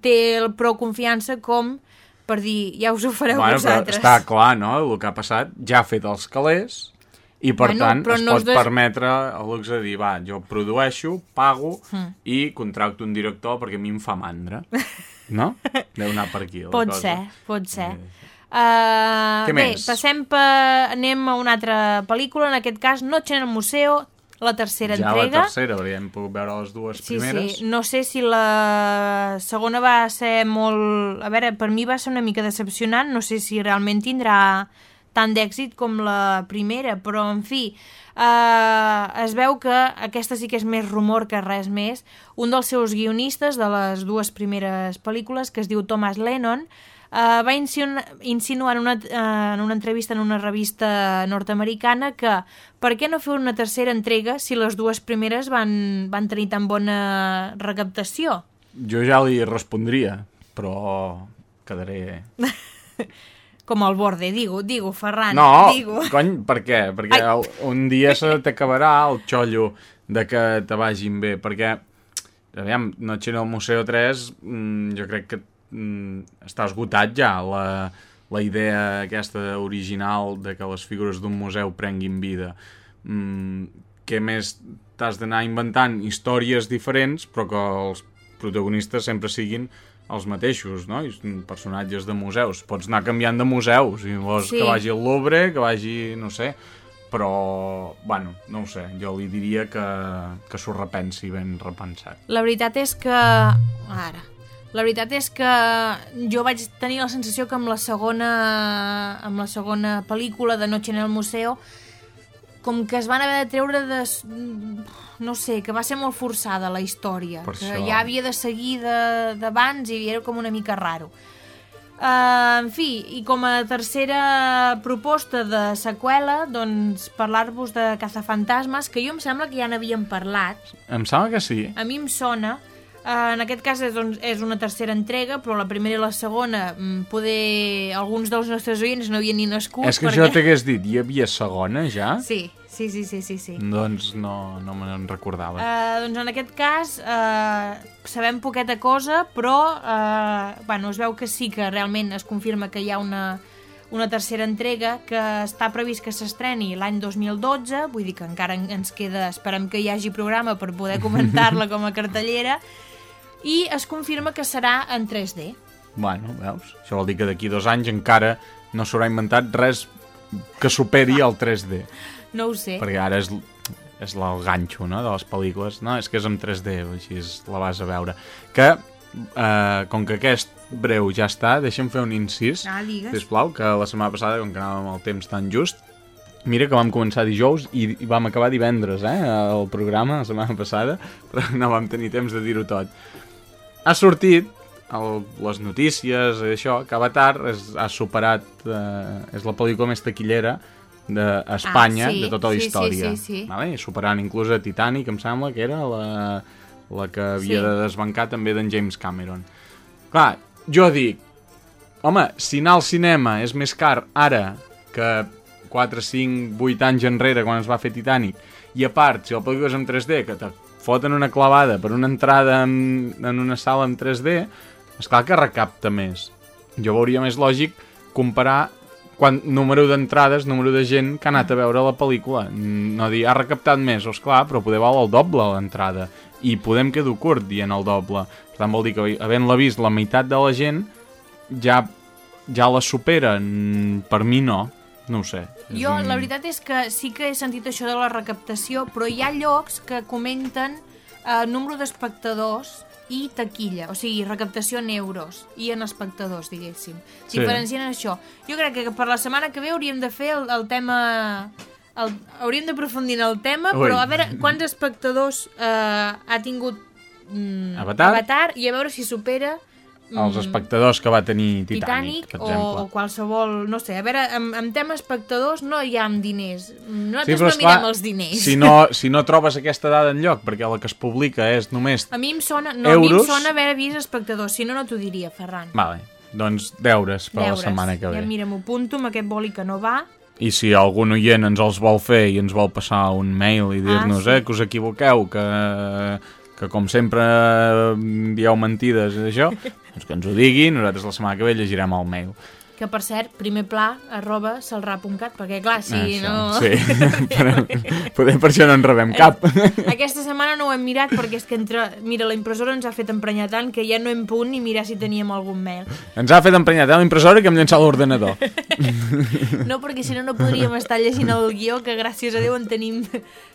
té prou confiança com per dir, ja us ho fareu Bueno, vosaltres. està clar, no? El que ha passat ja ha fet els calés i, per Bueno, tant, es no pot es des- permetre el luxe de dir, va, jo produeixo, pago Mm. i contracto un director perquè a mi em fa mandra. No? Deu anar per aquí. Pot cosa. ser, pot ser. Uh, Què bé, més? passem per... anem a una altra pel·lícula, en aquest cas Noche en el Museo, la tercera Ja entrega. la tercera, hem pogut veure les dues Sí, primeres. sí, no sé si la segona va ser molt... A veure, per mi va ser una mica decepcionant, no sé si realment tindrà tant d'èxit com la primera, però en fi, eh, es veu que aquesta sí que és més rumor que res més. Un dels seus guionistes de les dues primeres pel·lícules, que es diu Thomas Lennon, Uh, va insinu- insinuar en una, uh, en una entrevista en una revista nord-americana que per què no fer una tercera entrega si les dues primeres van, van tenir tan bona recaptació? Jo ja li respondria, però quedaré... Com el borde, digo, digo, Ferran, No, digo. cony, per què? Perquè Ai. un dia se t'acabarà el xollo de que te vagin bé, perquè, aviam, Noche en el Museo 3, mm, jo crec que mm, està esgotat ja la, la idea aquesta original de que les figures d'un museu prenguin vida. Mm, què més t'has d'anar inventant històries diferents, però que els protagonistes sempre siguin els mateixos, no? I personatges de museus. Pots anar canviant de museus, si vols Sí. que vagi al Louvre, que vagi, no sé, però, bueno, no ho sé, jo li diria que, que s'ho repensi ben repensat. La veritat és que... Ara. La veritat és que jo vaig tenir la sensació que amb la segona, amb la segona pel·lícula de Noche en el Museo com que es van haver de treure de... no sé, que va ser molt forçada la història, Per que això. ja havia de seguir d'abans i era com una mica raro. Uh, en fi, i com a tercera proposta de seqüela, doncs parlar-vos de Cazafantasmes, que jo em sembla que ja n'havíem parlat, Em sembla que sí. a mi em sona. Uh, en aquest cas és, doncs, és una tercera entrega, però la primera i la segona mm, poder... alguns dels nostres oients no havien ni nascut. És que jo t'hagués dit, hi havia segona ja? Sí, sí, sí, sí, sí. sí. Doncs no, no me n'en recordava. Uh, doncs en aquest cas uh, sabem poqueta cosa, però uh, bueno, es veu que sí que realment es confirma que hi ha una, una tercera entrega que està previst que s'estreni l'any 2012, vull dir que encara ens queda, esperem que hi hagi programa per poder comentar-la com a cartellera, i es confirma que serà en 3D. Bueno, veus? Això vol dir que d'aquí dos anys encara no s'haurà inventat res que superi el 3D. No ho sé. Perquè ara és, és el ganxo no, de les pel·lícules. No, és que és en 3D, així és, la vas a veure. Que, eh, com que aquest breu ja està, deixa'm fer un incís, ah, digues. sisplau, que la setmana passada, com que anàvem el temps tan just, mira que vam començar dijous i, i vam acabar divendres, eh, el programa, la setmana passada, però no vam tenir temps de dir-ho tot. Ha sortit el, les notícies i això, que Avatar és, ha superat, eh, és la pel·lícula més taquillera d'Espanya, ah, sí, de tota la sí, història. Sí, sí, sí. Vale? Superant inclús a Titanic, em sembla que era la, la que havia Sí. de desbancar també d'en James Cameron. Clar, jo dic, home, si anar al cinema és més car ara que 4, 5, 8 anys enrere quan es va fer Titanic, i a part, si la pel·lícula és en 3D, que te foten una clavada per una entrada en, en una sala en 3D, és clar que recapta més. Jo veuria més lògic comparar quan, número d'entrades, número de gent que ha anat a veure la pel·lícula. No dir, ha recaptat més, o esclar, però poder val el doble l'entrada. I podem quedar curt dient el doble. Per tant, vol dir que havent-la vist la meitat de la gent, ja, ja la supera. Mm, Per mi no, no ho sé. És Jo, un- la veritat és que sí que he sentit això de la recaptació, però hi ha llocs que comenten eh, número d'espectadors i taquilla, o sigui, recaptació en euros i en espectadors, diguéssim. Sí. Diferencien això. Jo crec que per la setmana que ve hauríem de fer el, el tema... El, hauríem d'aprofundir en el tema, Ui. però a veure quants espectadors eh, ha tingut mm, Avatar? Avatar i a veure si supera Els espectadors que va tenir Titanic, Titanic, per o, exemple. o qualsevol, no sé, a veure, amb, amb tema espectadors no hi ha amb diners. Nosaltres però no esclar, mirem els diners. Si no, si no trobes aquesta dada en lloc, perquè la que es publica és només... A mi em sona, no, a mi em Euros. sona haver vist espectadors, si no, no t'ho diria, Ferran. Vale, doncs deures per Deures. la setmana que ve. Ja mira, m'ho apunto amb aquest boli que no va. I si algun oient ens els vol fer i ens vol passar un mail i dir-nos Ah, sí. eh, que us equivoqueu, que, que com sempre eh, dieu mentides i això, doncs que ens ho digui, nosaltres la setmana que ve llegirem el mail. Que, per cert, primer pla, arroba salrà.cat, perquè, clar, si Això, no... Sí, però, poder per això no en rebem cap. Aquesta setmana no ho hem mirat perquè és que entre... Mira, la impressora ens ha fet emprenyar tant que ja no hem punt ni mirar si teníem algun mail. Ens ha fet emprenyar tant la impressora que hem llançat l'ordenador. No, perquè si no no podríem estar llegint el guió, que gràcies a Déu en tenim,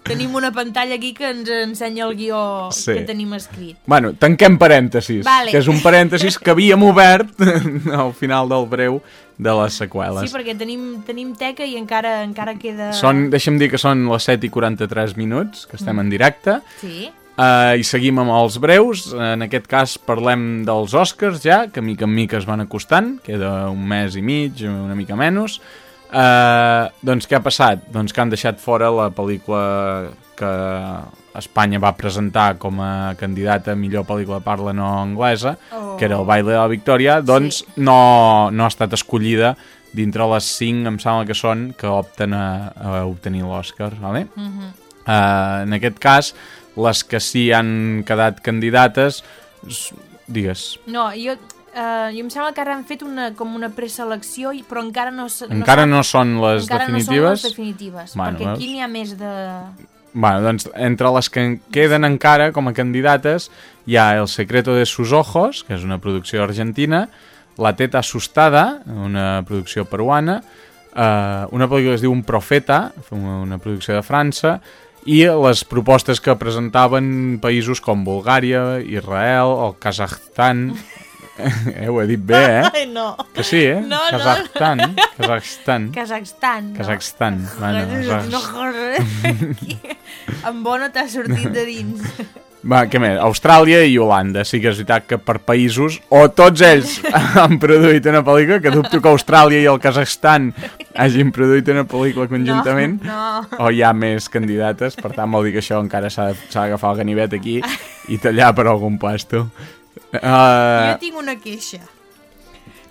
tenim una pantalla aquí que ens ensenya el guió Sí. que tenim escrit. Bueno, tanquem parèntesis, Vale. que és un parèntesis que havíem obert al final del breu de les seqüeles. Sí, perquè tenim, tenim teca i encara encara queda... Són, deixa'm dir que són les 7 i 43 minuts, que estem en directe, Sí. uh, i seguim amb els breus. En aquest cas parlem dels Oscars ja, que mica en mica es van acostant, queda un mes i mig, una mica menys. Uh, doncs què ha passat? Doncs que han deixat fora la pel·lícula que Espanya va presentar com a candidata a millor pel·lícula de parla no anglesa, Oh. Que era el Baile de la Victòria, doncs no, no ha estat escollida dintre les 5, em sembla que són, que opten a, a obtenir l'Oscar, ¿vale? Mhm. Uh, en aquest cas, les que sí han quedat candidates, digues, No, jo, uh, jo em sembla que ara han fet una, com una preselecció, i- però encara no... s- encara no són les encara definitives. no són les definitives, Bueno, perquè aquí n'hi ha més de... Bueno, doncs entre les que en queden encara com a candidates hi ha El secreto de sus ojos, que és una producció argentina, La teta asustada, una producció peruana, eh, una pel·lícula que es diu Un profeta, una producció de França, i les propostes que presentaven països com Bulgària, Israel, el Kazakhstan... eh, ho he dit bé, eh? Ai, no. Que sí, eh? No, no. Kazakhstan, Kazakhstan. Kazakhstan. No. Kazakhstan. Bueno, no. Aquí, en bo no t'ha sortit de dins. Va, què més? Austràlia i Holanda. Sí que és veritat que per països, o tots ells han produït una pel·lícula, que dubto que Austràlia i el Kazakhstan hagin produït una pel·lícula conjuntament, No, no. o hi ha més candidates, per tant vol dir que això encara s'ha d'agafar el ganivet aquí i tallar per algun puesto. Jo Uh, tinc una queixa.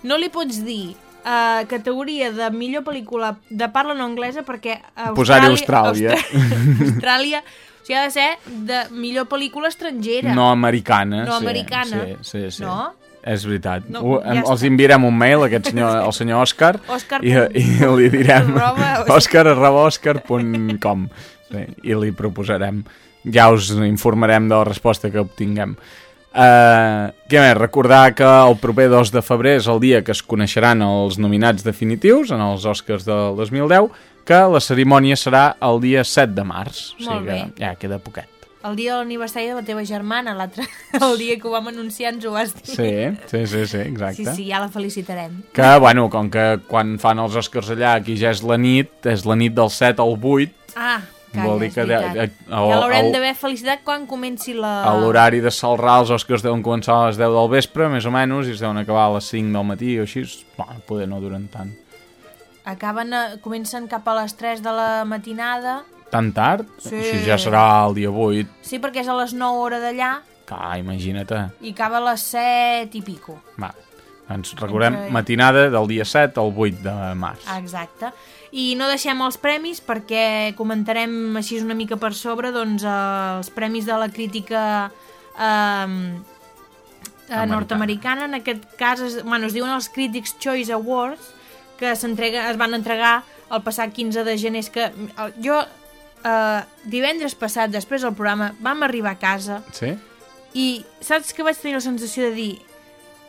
No li pots dir uh, categoria de millor pel·lícula de parla no anglesa perquè Posar-hi Austràlia. Austràlia, Austràlia o sigui, ha de ser de millor pel·lícula estrangera. no americana. No sí, americana. Sí, sí, sí. No? És veritat. No, No, ja els està. enviarem un mail, aquest senyor, al senyor Òscar, Òscar i, i li direm òscar.com sí, i li proposarem. Ja us informarem de la resposta que obtinguem. Uh, què més? Recordar que el proper 2 de febrer és el dia que es coneixeran els nominats definitius en els Oscars del 2010, que la cerimònia serà el dia 7 de març. O sigui bé. que ja queda poquet. El dia de l'aniversari de la teva germana, l'altre, el dia que ho vam anunciar ens ho vas dir. Sí, sí, sí, sí exacte. Sí, sí, ja la felicitarem. Que, bueno, com que quan fan els Oscars allà, aquí ja és la nit, és la nit del 7 al 8, Ah, calla, Vol dir que de- el- ja l'haurem d'haver felicitat quan comenci la... a l'horari de Salrà els Oscars deuen començar a les 10 del vespre, més o menys, i es deuen acabar a les 5 del matí o així. Bueno, poder no duren tant. Acaben, a... comencen cap a les 3 de la matinada. Tan tard? Sí. Així ja serà el dia 8. Sí, perquè és a les 9 hora d'allà Clar, imagina't. i acaba a les 7 i pico. Va, doncs recordem, Entre- matinada del dia 7 al 8 de març. Exacte. I no deixem els premis perquè comentarem així una mica per sobre doncs, els premis de la crítica eh, Americana. nord-americana. En aquest cas es, bueno, es diuen els Critics' Choice Awards que es van entregar el passat 15 de gener. És que el- jo eh, divendres passat, després del programa, vam arribar a casa Sí? i saps que vaig tenir la sensació de dir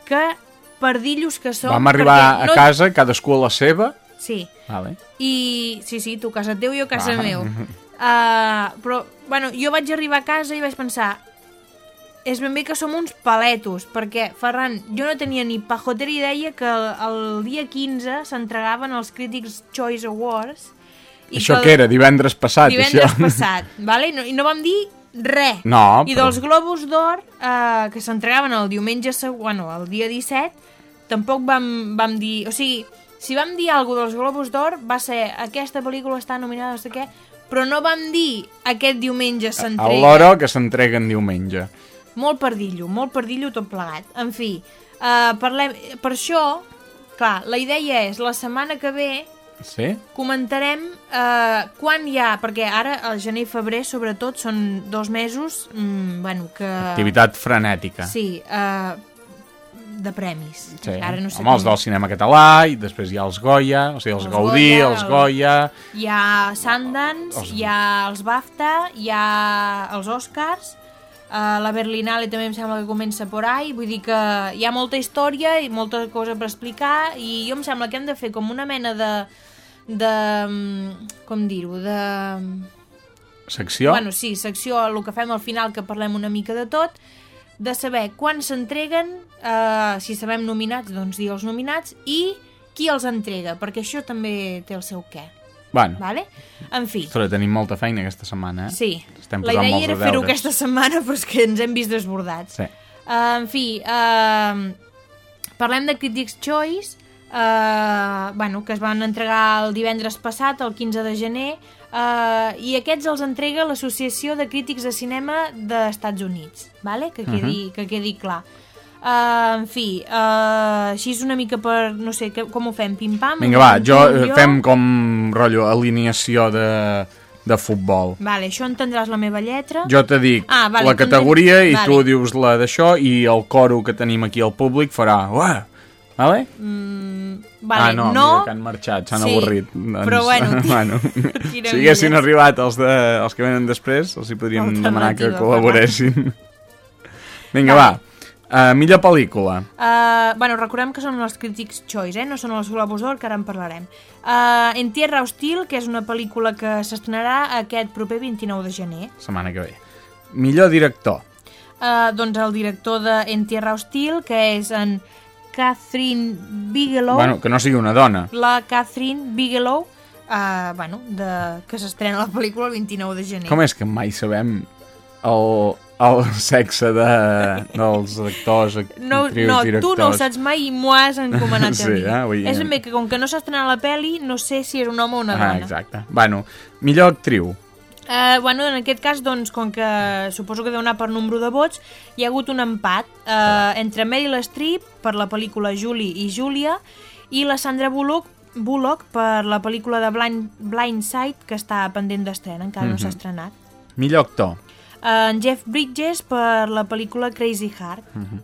que perdillos que som Vam arribar perquè a no- casa, cadascú a la seva. Sí, Vale. i sí, sí, tu casa teu i jo casa Ah. meu. Uh, però, bueno, jo vaig arribar a casa i vaig pensar és ben bé que som uns paletos, perquè, Ferran, jo no tenia ni pajotera idea que el, el dia 15 s'entregaven els Critics' Choice Awards. Això que era? Divendres passat, Divendres això? passat, vale? No, i no vam dir res. No, I però- dels Globus d'Or, eh, que s'entregaven el diumenge següent, bueno, el dia 17, tampoc vam, vam dir... O sigui, si vam dir alguna dels Globus d'Or, va ser aquesta pel·lícula està nominada, no sé què, però no vam dir aquest diumenge A s'entrega. l'hora que s'entreguen diumenge. Molt perdillo, molt perdillo tot plegat. En fi, uh, parlem... per això, clar, la idea és, la setmana que ve Sí? comentarem uh, quan hi ha, perquè ara, el gener i febrer, sobretot, són dos mesos, mm, bueno, que... Activitat frenètica. Sí, uh, de premis. Sí. Ara no sé Home, els del cinema català, i després hi ha els Goya, o sigui, els, Els Gaudí, Goya, els el- Goya... Hi ha Sundance, Els- hi ha els BAFTA, hi ha els Oscars, uh, la Berlinale també em sembla que comença por ahí, vull dir que hi ha molta història i molta cosa per explicar i jo em sembla que hem de fer com una mena de... de mm, com dir-ho, de... Secció? Bueno, sí, secció, el que fem al final, que parlem una mica de tot, de saber quan s'entreguen, eh, si sabem nominats, doncs dir els nominats, i qui els entrega, perquè això també té el seu què. Bueno, Vale? En fi, ostres, tenim molta feina aquesta setmana, eh? sí, Estem la idea era fer-ho aquesta setmana, però és que ens hem vist desbordats. Sí. Uh, en fi, uh, parlem de Critics' Choice, uh, bueno, que es van entregar el divendres passat, el 15 de gener, uh, i aquests els entrega l'Associació de Crítics de Cinema d'Estats Units, vale? que, quedi, que quedi clar. Uh, en fi, uh, així és una mica per, no sé, que, com ho fem, pim-pam? Vinga, va, jo, fem com rotllo alineació de, de futbol. Vale, això entendràs la meva lletra. Jo te dic Ah, vale, la categoria i vale. tu dius la d'això i el coro que tenim aquí al públic farà... Uah! Vale? Mm, vale, ah, no, no, mira que han marxat, s'han Sí, avorrit. Doncs, però bueno, bueno si haguessin arribat els, de, els que venen després, els hi podríem demanar que col·laboressin. Vinga, va. Uh, millor pel·lícula. Uh, bueno, recordem que són els Critics' Choice, eh? no són els Globus d'Or, que ara en parlarem. Uh, En Tierra Hostil, que és una pel·lícula que s'estrenarà aquest proper 29 de gener. Setmana que ve. Millor director. Uh, doncs el director de En Tierra Hostil, que és en Catherine Bigelow. Bueno, que no sigui una dona. La Catherine Bigelow, uh, bueno, de, que s'estrena la pel·lícula el 29 de gener. Com és que mai sabem el, el sexe de, dels actors, actrius, No, no directors? tu no ho saps mai i m'ho has encomanat Sí, a mi. eh? Vull És ben bé que com que no s'ha estrenat la peli, no sé si és un home o una Ah, dona. exacte. Bueno, millor actriu. Uh, bueno, en aquest cas, doncs, com que suposo que deu anar per nombre de vots, hi ha hagut un empat uh, entre Meryl Streep per la pel·lícula Julie i Julia i la Sandra Bullock, Bullock per la pel·lícula de Blind, Blind Side que està pendent d'estrena, encara no Mhm. s'ha estrenat. Millor actor. Uh, en Jeff Bridges per la pel·lícula Crazy Heart. Mhm.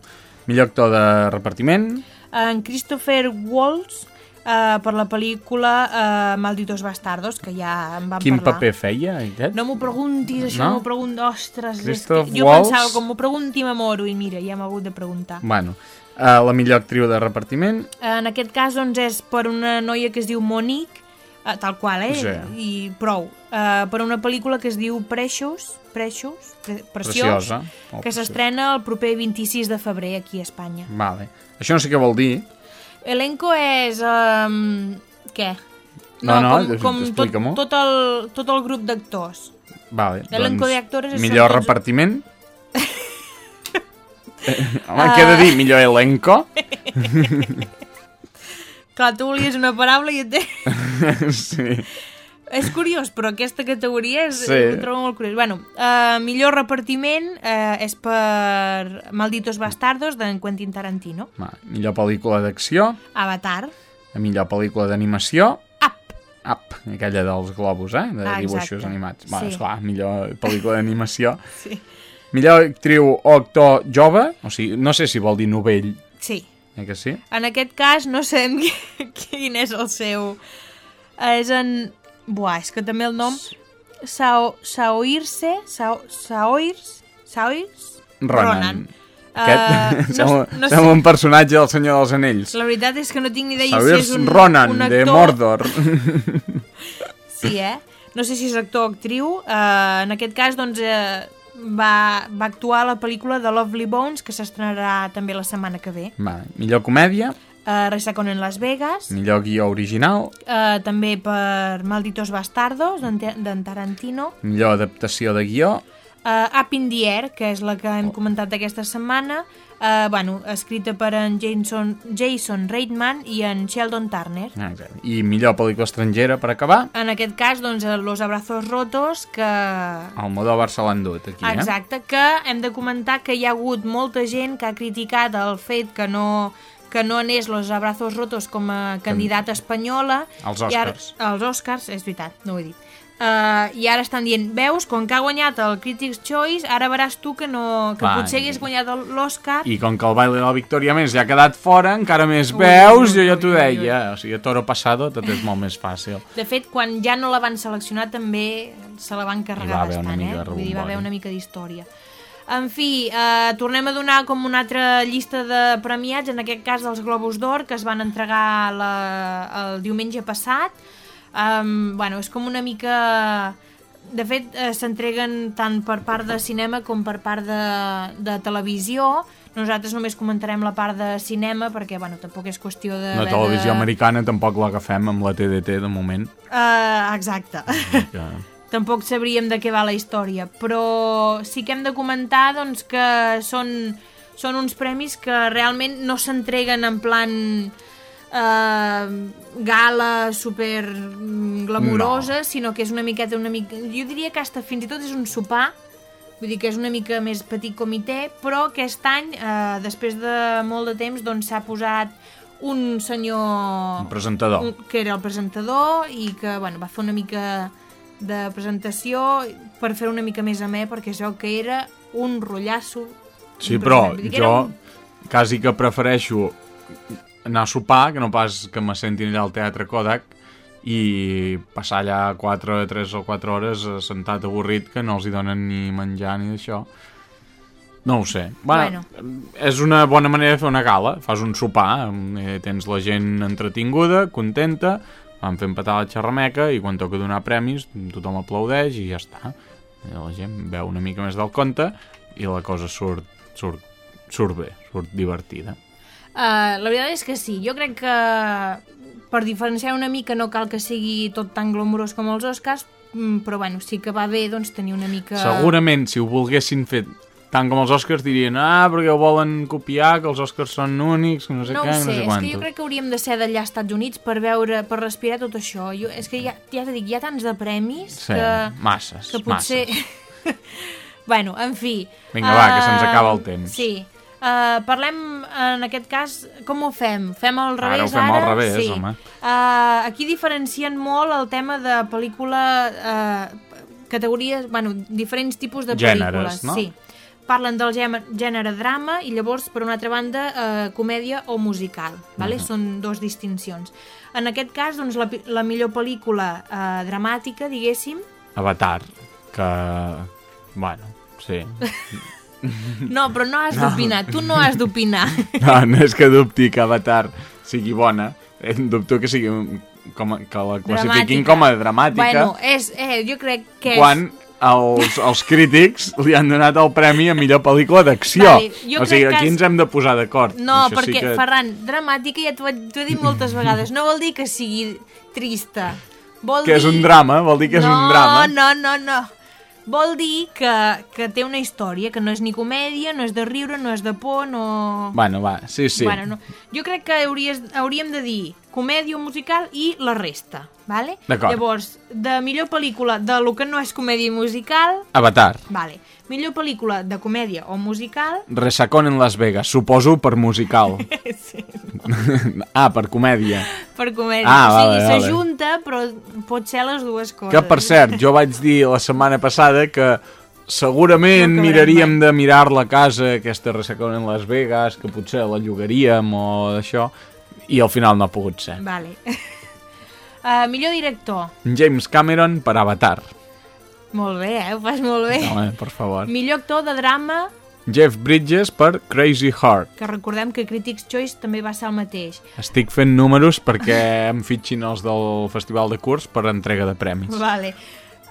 Millor actor de repartiment. En Christopher Waltz, uh, per la pel·lícula uh, Malditos Bastardos, que ja en vam Quin parlar. paper feia, aquest? No m'ho preguntis, això No? no? m'ho pregunto. Ostres, és que jo Waltz. pensava, com m'ho pregunti m'amoro, i mira, ja m'ha hagut de preguntar. Bueno, uh, la millor actriu de repartiment. En aquest cas, doncs, és per una noia que es diu Monique, uh, tal qual, eh? Sí. I prou. Uh, per una pel·lícula que es diu Precious, Precious, Pre Preciós, Preciosa. Oh, que s'estrena el proper 26 de febrer aquí a Espanya. Vale. Això no sé què vol dir. Elenco és... Um, què? No, no, com, com tot, tot, el, tot el grup d'actors. Vale, Elenco doncs, són millor tots- repartiment. Home, què he de dir? Millor elenco? Clar, tu volies una paraula i et... sí. És curiós, però aquesta categoria és, Sí. ho trobo molt curiós. Bueno, uh, millor repartiment uh, és per Malditos Bastardos d'en Quentin Tarantino. Va, millor pel·lícula d'acció. Avatar. La millor pel·lícula d'animació. Up. Up, aquella dels globus, eh? De Ah, dibuixos exacte. animats. Va, Sí. esclar, millor pel·lícula d'animació. Sí. Millor actriu o actor jove, o sigui, no sé si vol dir novell, Sí. eh que sí? En aquest cas no qui- quin és el seu... És en... Buah, és que també el nom... Sao, Saoirse... Sao, Saoirs... Saoirs? Ronan. Uh, Aquest sembla, no, no sembla sé. un personatge del Senyor dels Anells. La veritat és que no tinc ni idea Saoirse si és un, Ronan, un actor... de Mordor. Sí, eh? No sé si és actor o actriu. Uh, en aquest cas, doncs, uh, va, va actuar a la pel·lícula de Lovely Bones, que s'estrenarà també la setmana que ve. Va, millor comèdia, Uh, Resacon en Las Vegas, millor guió original, uh, també per Malditos Bastardos, d'en Tarantino, millor adaptació de guió, uh, Up in the Air, que és la que hem comentat aquesta setmana, uh, bueno, escrita per en Jason, Jason Reitman i en Sheldon Turner. Ah, exacte. i millor pel·lícula estrangera per acabar, En aquest cas, doncs, eh, Los Abrazos Rotos, que el Modóvar se l'ha endut aquí, eh? Exacte, que hem de comentar que hi ha hagut molta gent que ha criticat el fet que no que no anés Los Abrazos Rotos com a candidata espanyola. Als I ara, Oscars. als Oscars, és veritat, no ho he dit. Uh, I ara estan dient, veus, com que ha guanyat el Critics' Choice, ara veràs tu que, no, que Va, potser hagués guanyat l'Oscar. I com que el baile de la Victòria més ja ha quedat fora, encara més Ui, veus, ui, jo ja ui, t'ho ui, deia. O sigui, toro passado tot és molt més fàcil. De fet, quan ja no la van seleccionar també se la van carregar va haver una bastant, eh? Vull dir, va haver una mica d'història. En fi, eh, tornem a donar com una altra llista de premiats, en aquest cas dels Globus d'Or, que es van entregar la, el diumenge passat. Um, bueno, és com una mica... De fet, eh, s'entreguen tant per part de cinema com per part de, de televisió. Nosaltres només comentarem la part de cinema perquè, bueno, tampoc és qüestió de... La televisió de... americana tampoc l'agafem amb la TDT de moment. Uh, exacte. Que... Tampoc sabríem de què va la història, però sí que hem de comentar doncs, que són, són uns premis que realment no s'entreguen en plan eh, gala super mm, glamurosa, no. sinó que és una miqueta una mica... Jo diria que hasta fins i tot és un sopar, vull dir que és una mica més petit comitè, però aquest any, eh, després de molt de temps, doncs s'ha posat un senyor... Un presentador. Un, que era el presentador i que bueno, va fer una mica de presentació per fer una mica més amè perquè es veu que era un rotllasso Sí, però jo un- quasi que prefereixo anar a sopar que no pas que me sentin allà al Teatre Kodak i passar allà 4, 3 o 4 hores sentat avorrit que no els hi donen ni menjar ni d'això. No ho sé. Bueno, és una bona manera de fer una gala. Fas un sopar, eh, tens la gent entretinguda, contenta, van fent petar la xerrameca i quan toca donar premis tothom aplaudeix i ja està. I la gent veu una mica més del compte i la cosa surt, surt, surt bé, surt divertida. Uh, la veritat és que sí, jo crec que per diferenciar una mica no cal que sigui tot tan glamurós com els Oscars, mm, però bueno, sí que va bé doncs, tenir una mica... Segurament, si ho volguessin fer tant com els Oscars, dirien ah, perquè ho volen copiar, que els Oscars són únics, no sé no què, sé, no sé és que quantos. jo crec que hauríem de ser d'allà als Estats Units per veure, per respirar tot això. Jo, és que ja, ja t'he dit, hi ha tants de premis Sí, que, masses, que potser... bueno, en fi... Vinga, va, que se'ns eh, acaba el temps. Sí. Uh, parlem, en aquest cas, com ho fem? Fem al Ara revés, ho fem al revés, sí. home. Uh, aquí diferencien molt el tema de pel·lícula... Uh, categories, bueno, diferents tipus de Gèneres, pel·lícules. no? Sí. Parlen del gènere, drama i llavors, per una altra banda, eh, comèdia o musical. Vale? Mhm. Són dos distincions. En aquest cas, doncs, la, la millor pel·lícula eh, dramàtica, diguéssim, Avatar, que... Bueno, sí. no, però no has No. d'opinar, tu no has d'opinar. No, no és que dubti que Avatar sigui bona, eh, dubto que sigui un- com, a- que la classifiquin Dramàtica. com a dramàtica Bueno, és, eh, jo crec que quan els, els crítics li han donat el premi a millor pel·lícula d'acció. O sigui, aquí has- ens hem de posar d'acord. No, Això perquè, sí que... Ferran, dramàtica ja t'ho he- dit moltes vegades. No vol dir que sigui trista. Vol Que és dir... un drama, vol dir que és no, un drama. No, no, no, Vol dir que, que té una història, que no és ni comèdia, no és de riure, no és de por, no... Bueno, va, sí, sí. Bueno, no. Jo crec que hauries, hauríem de dir comèdia musical i la resta, vale? Llavors, de millor pel·lícula de lo que no és comèdia musical, Avatar. vale. Millor pel·lícula de comèdia o musical, Resacón en Las Vegas, suposo per musical. sí. ah, per comèdia. per comèdia. Ah, o sigui, vale, vale. s'ajunta, però pot ser les dues coses. Que, per cert, jo vaig dir la setmana passada que segurament No miraríem de mirar la casa, aquesta Resacón en Las Vegas, que potser la llogaríem o d'això, i al final no ha pogut ser. Vale. Uh, millor director. James Cameron per Avatar. Molt bé, eh? Ho fas molt bé. No, eh, per favor. Millor actor de drama, Jeff Bridges per Crazy Heart. que recordem que Critics' Choice també va ser el mateix. Estic fent números perquè em fitxin els del Festival de Curs per entrega de premis. Vale.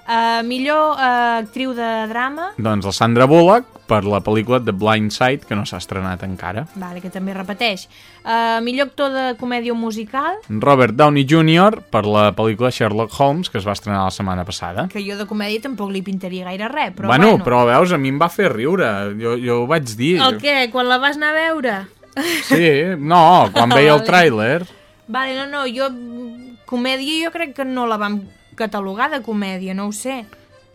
Uh, millor uh, actriu de drama, Doncs la Sandra Bullock per la pel·lícula The Blind Side, que no s'ha estrenat encara. vale, que també repeteix. Uh, millor actor de comèdia musical, Robert Downey Jr. per la pel·lícula Sherlock Holmes, que es va estrenar la setmana passada. que jo de comèdia tampoc li pintaria gaire res, però bueno, bueno. però veus, a mi em va fer riure. Jo, jo ho vaig dir. El què? Quan la vas anar a veure? Sí, no, quan veia el tràiler. Vale, no, no, jo... Comèdia jo crec que no la vam catalogar de comèdia, no ho sé.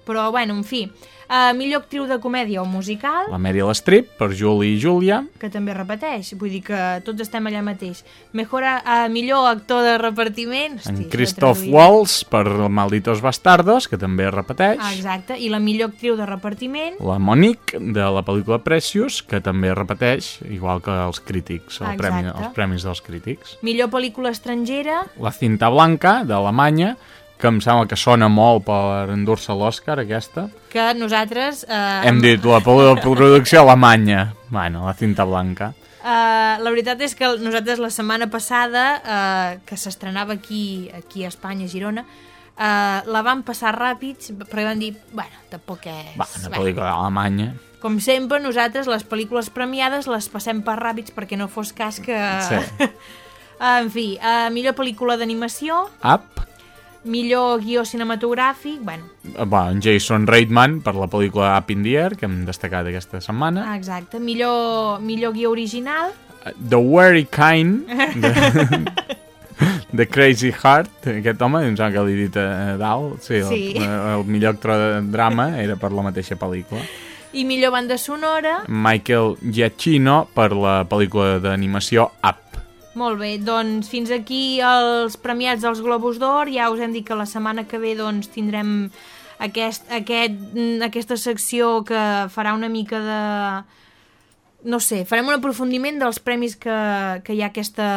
Però, bueno, en fi. Uh, millor actriu de comèdia o musical, La Meryl Streep per Julie i Julia. que també repeteix. Vull dir que tots estem allà mateix. Mejor, uh, millor actor de repartiment... Hosti, En Christoph. Waltz per Malditos Bastardos, que també repeteix. Ah, exacte. I la millor actriu de repartiment... La Monique, de la pel·lícula Precious, que també repeteix, igual que els crítics, el Exacte. premi, els premis dels crítics. Millor pel·lícula estrangera... La Cinta Blanca, d'Alemanya, que em sembla que sona molt per endur-se l'Oscar, aquesta. que nosaltres... Eh, Hem dit la producció alemanya. Bueno, la Cinta Blanca. Uh, la veritat és que nosaltres la setmana passada, uh, que s'estrenava aquí, aquí a Espanya, a Girona, uh, la vam passar ràpids, però vam dir, bueno, tampoc és... Va, una Bé, pel·lícula alemanya. Com sempre, nosaltres les pel·lícules premiades les passem per ràpids perquè no fos cas que... Sí. Uh, en fi, uh, millor pel·lícula d'animació, Up, millor guió cinematogràfic, bueno, eh, bueno, en Jason Reitman per la pel·lícula Up in the Air, que hem destacat aquesta setmana. exacte, millor, millor guió original, The Very Kind, de, de Crazy Heart, aquest home, em sembla que l'he dit a dalt, sí, Sí. El, el millor actor de drama era per la mateixa pel·lícula. i millor banda sonora, Michael Giacchino per la pel·lícula d'animació Up. Molt bé, doncs fins aquí els premiats dels Globus d'Or. Ja us hem dit que la setmana que ve doncs, tindrem aquest, aquest, aquesta secció que farà una mica de... No sé, farem un aprofundiment dels premis que, que hi ha aquesta,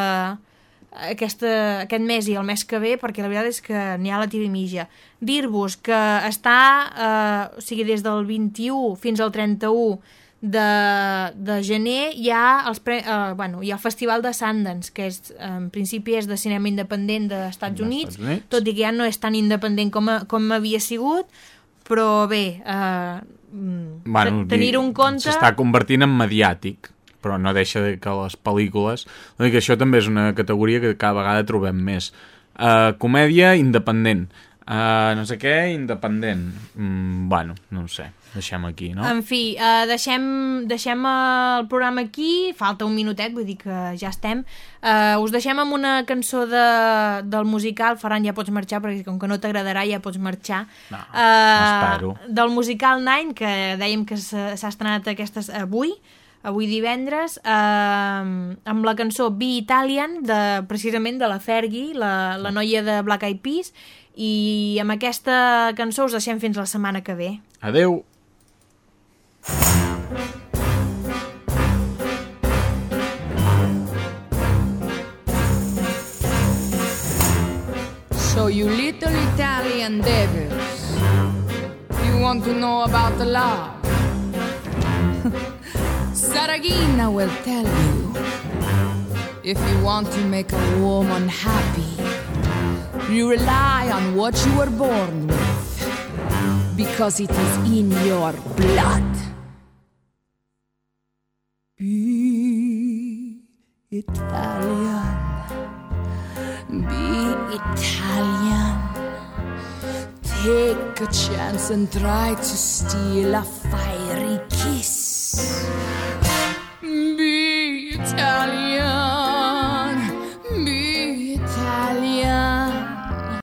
aquesta, aquest mes i el mes que ve, perquè la veritat és que n'hi ha la mitja. Dir-vos que està, eh, o sigui, des del 21 fins al 31 de, de gener hi ha, els pre, eh, bueno, hi ha el Festival de Sundance, que és, en principi és de cinema independent dels Estats Units, Units. tot i que ja no és tan independent com, a, com havia sigut, però bé, eh, mm, Bueno, te- tenir-ho en compte... S'està convertint en mediàtic, però no deixa de que les pel·lícules... Això també és una categoria que cada vegada trobem més. Uh, comèdia independent. Uh, no sé què, independent. Mm, bueno, no ho sé. Deixem aquí, no? En fi, uh, deixem, deixem el programa aquí, falta un minutet, vull dir que ja estem. Uh, us deixem amb una cançó de, del musical, Ferran, ja pots marxar, perquè com que no t'agradarà ja pots marxar. No, uh. Del musical Nine, que dèiem que s'ha s'ha estrenat aquestes avui, avui divendres, eh, amb la cançó Be Italian, de, precisament de la Fergie, la, la noia de Black Eyed Peas, i amb aquesta cançó us deixem fins la setmana que ve. Adeu! So you little Italian devils You want to know about the law Saragina will tell you If you want to make a woman happy You rely on what you were born with because it is in your blood. Be Italian. Be Italian. Take a chance and try to steal a fiery kiss. Be Italian.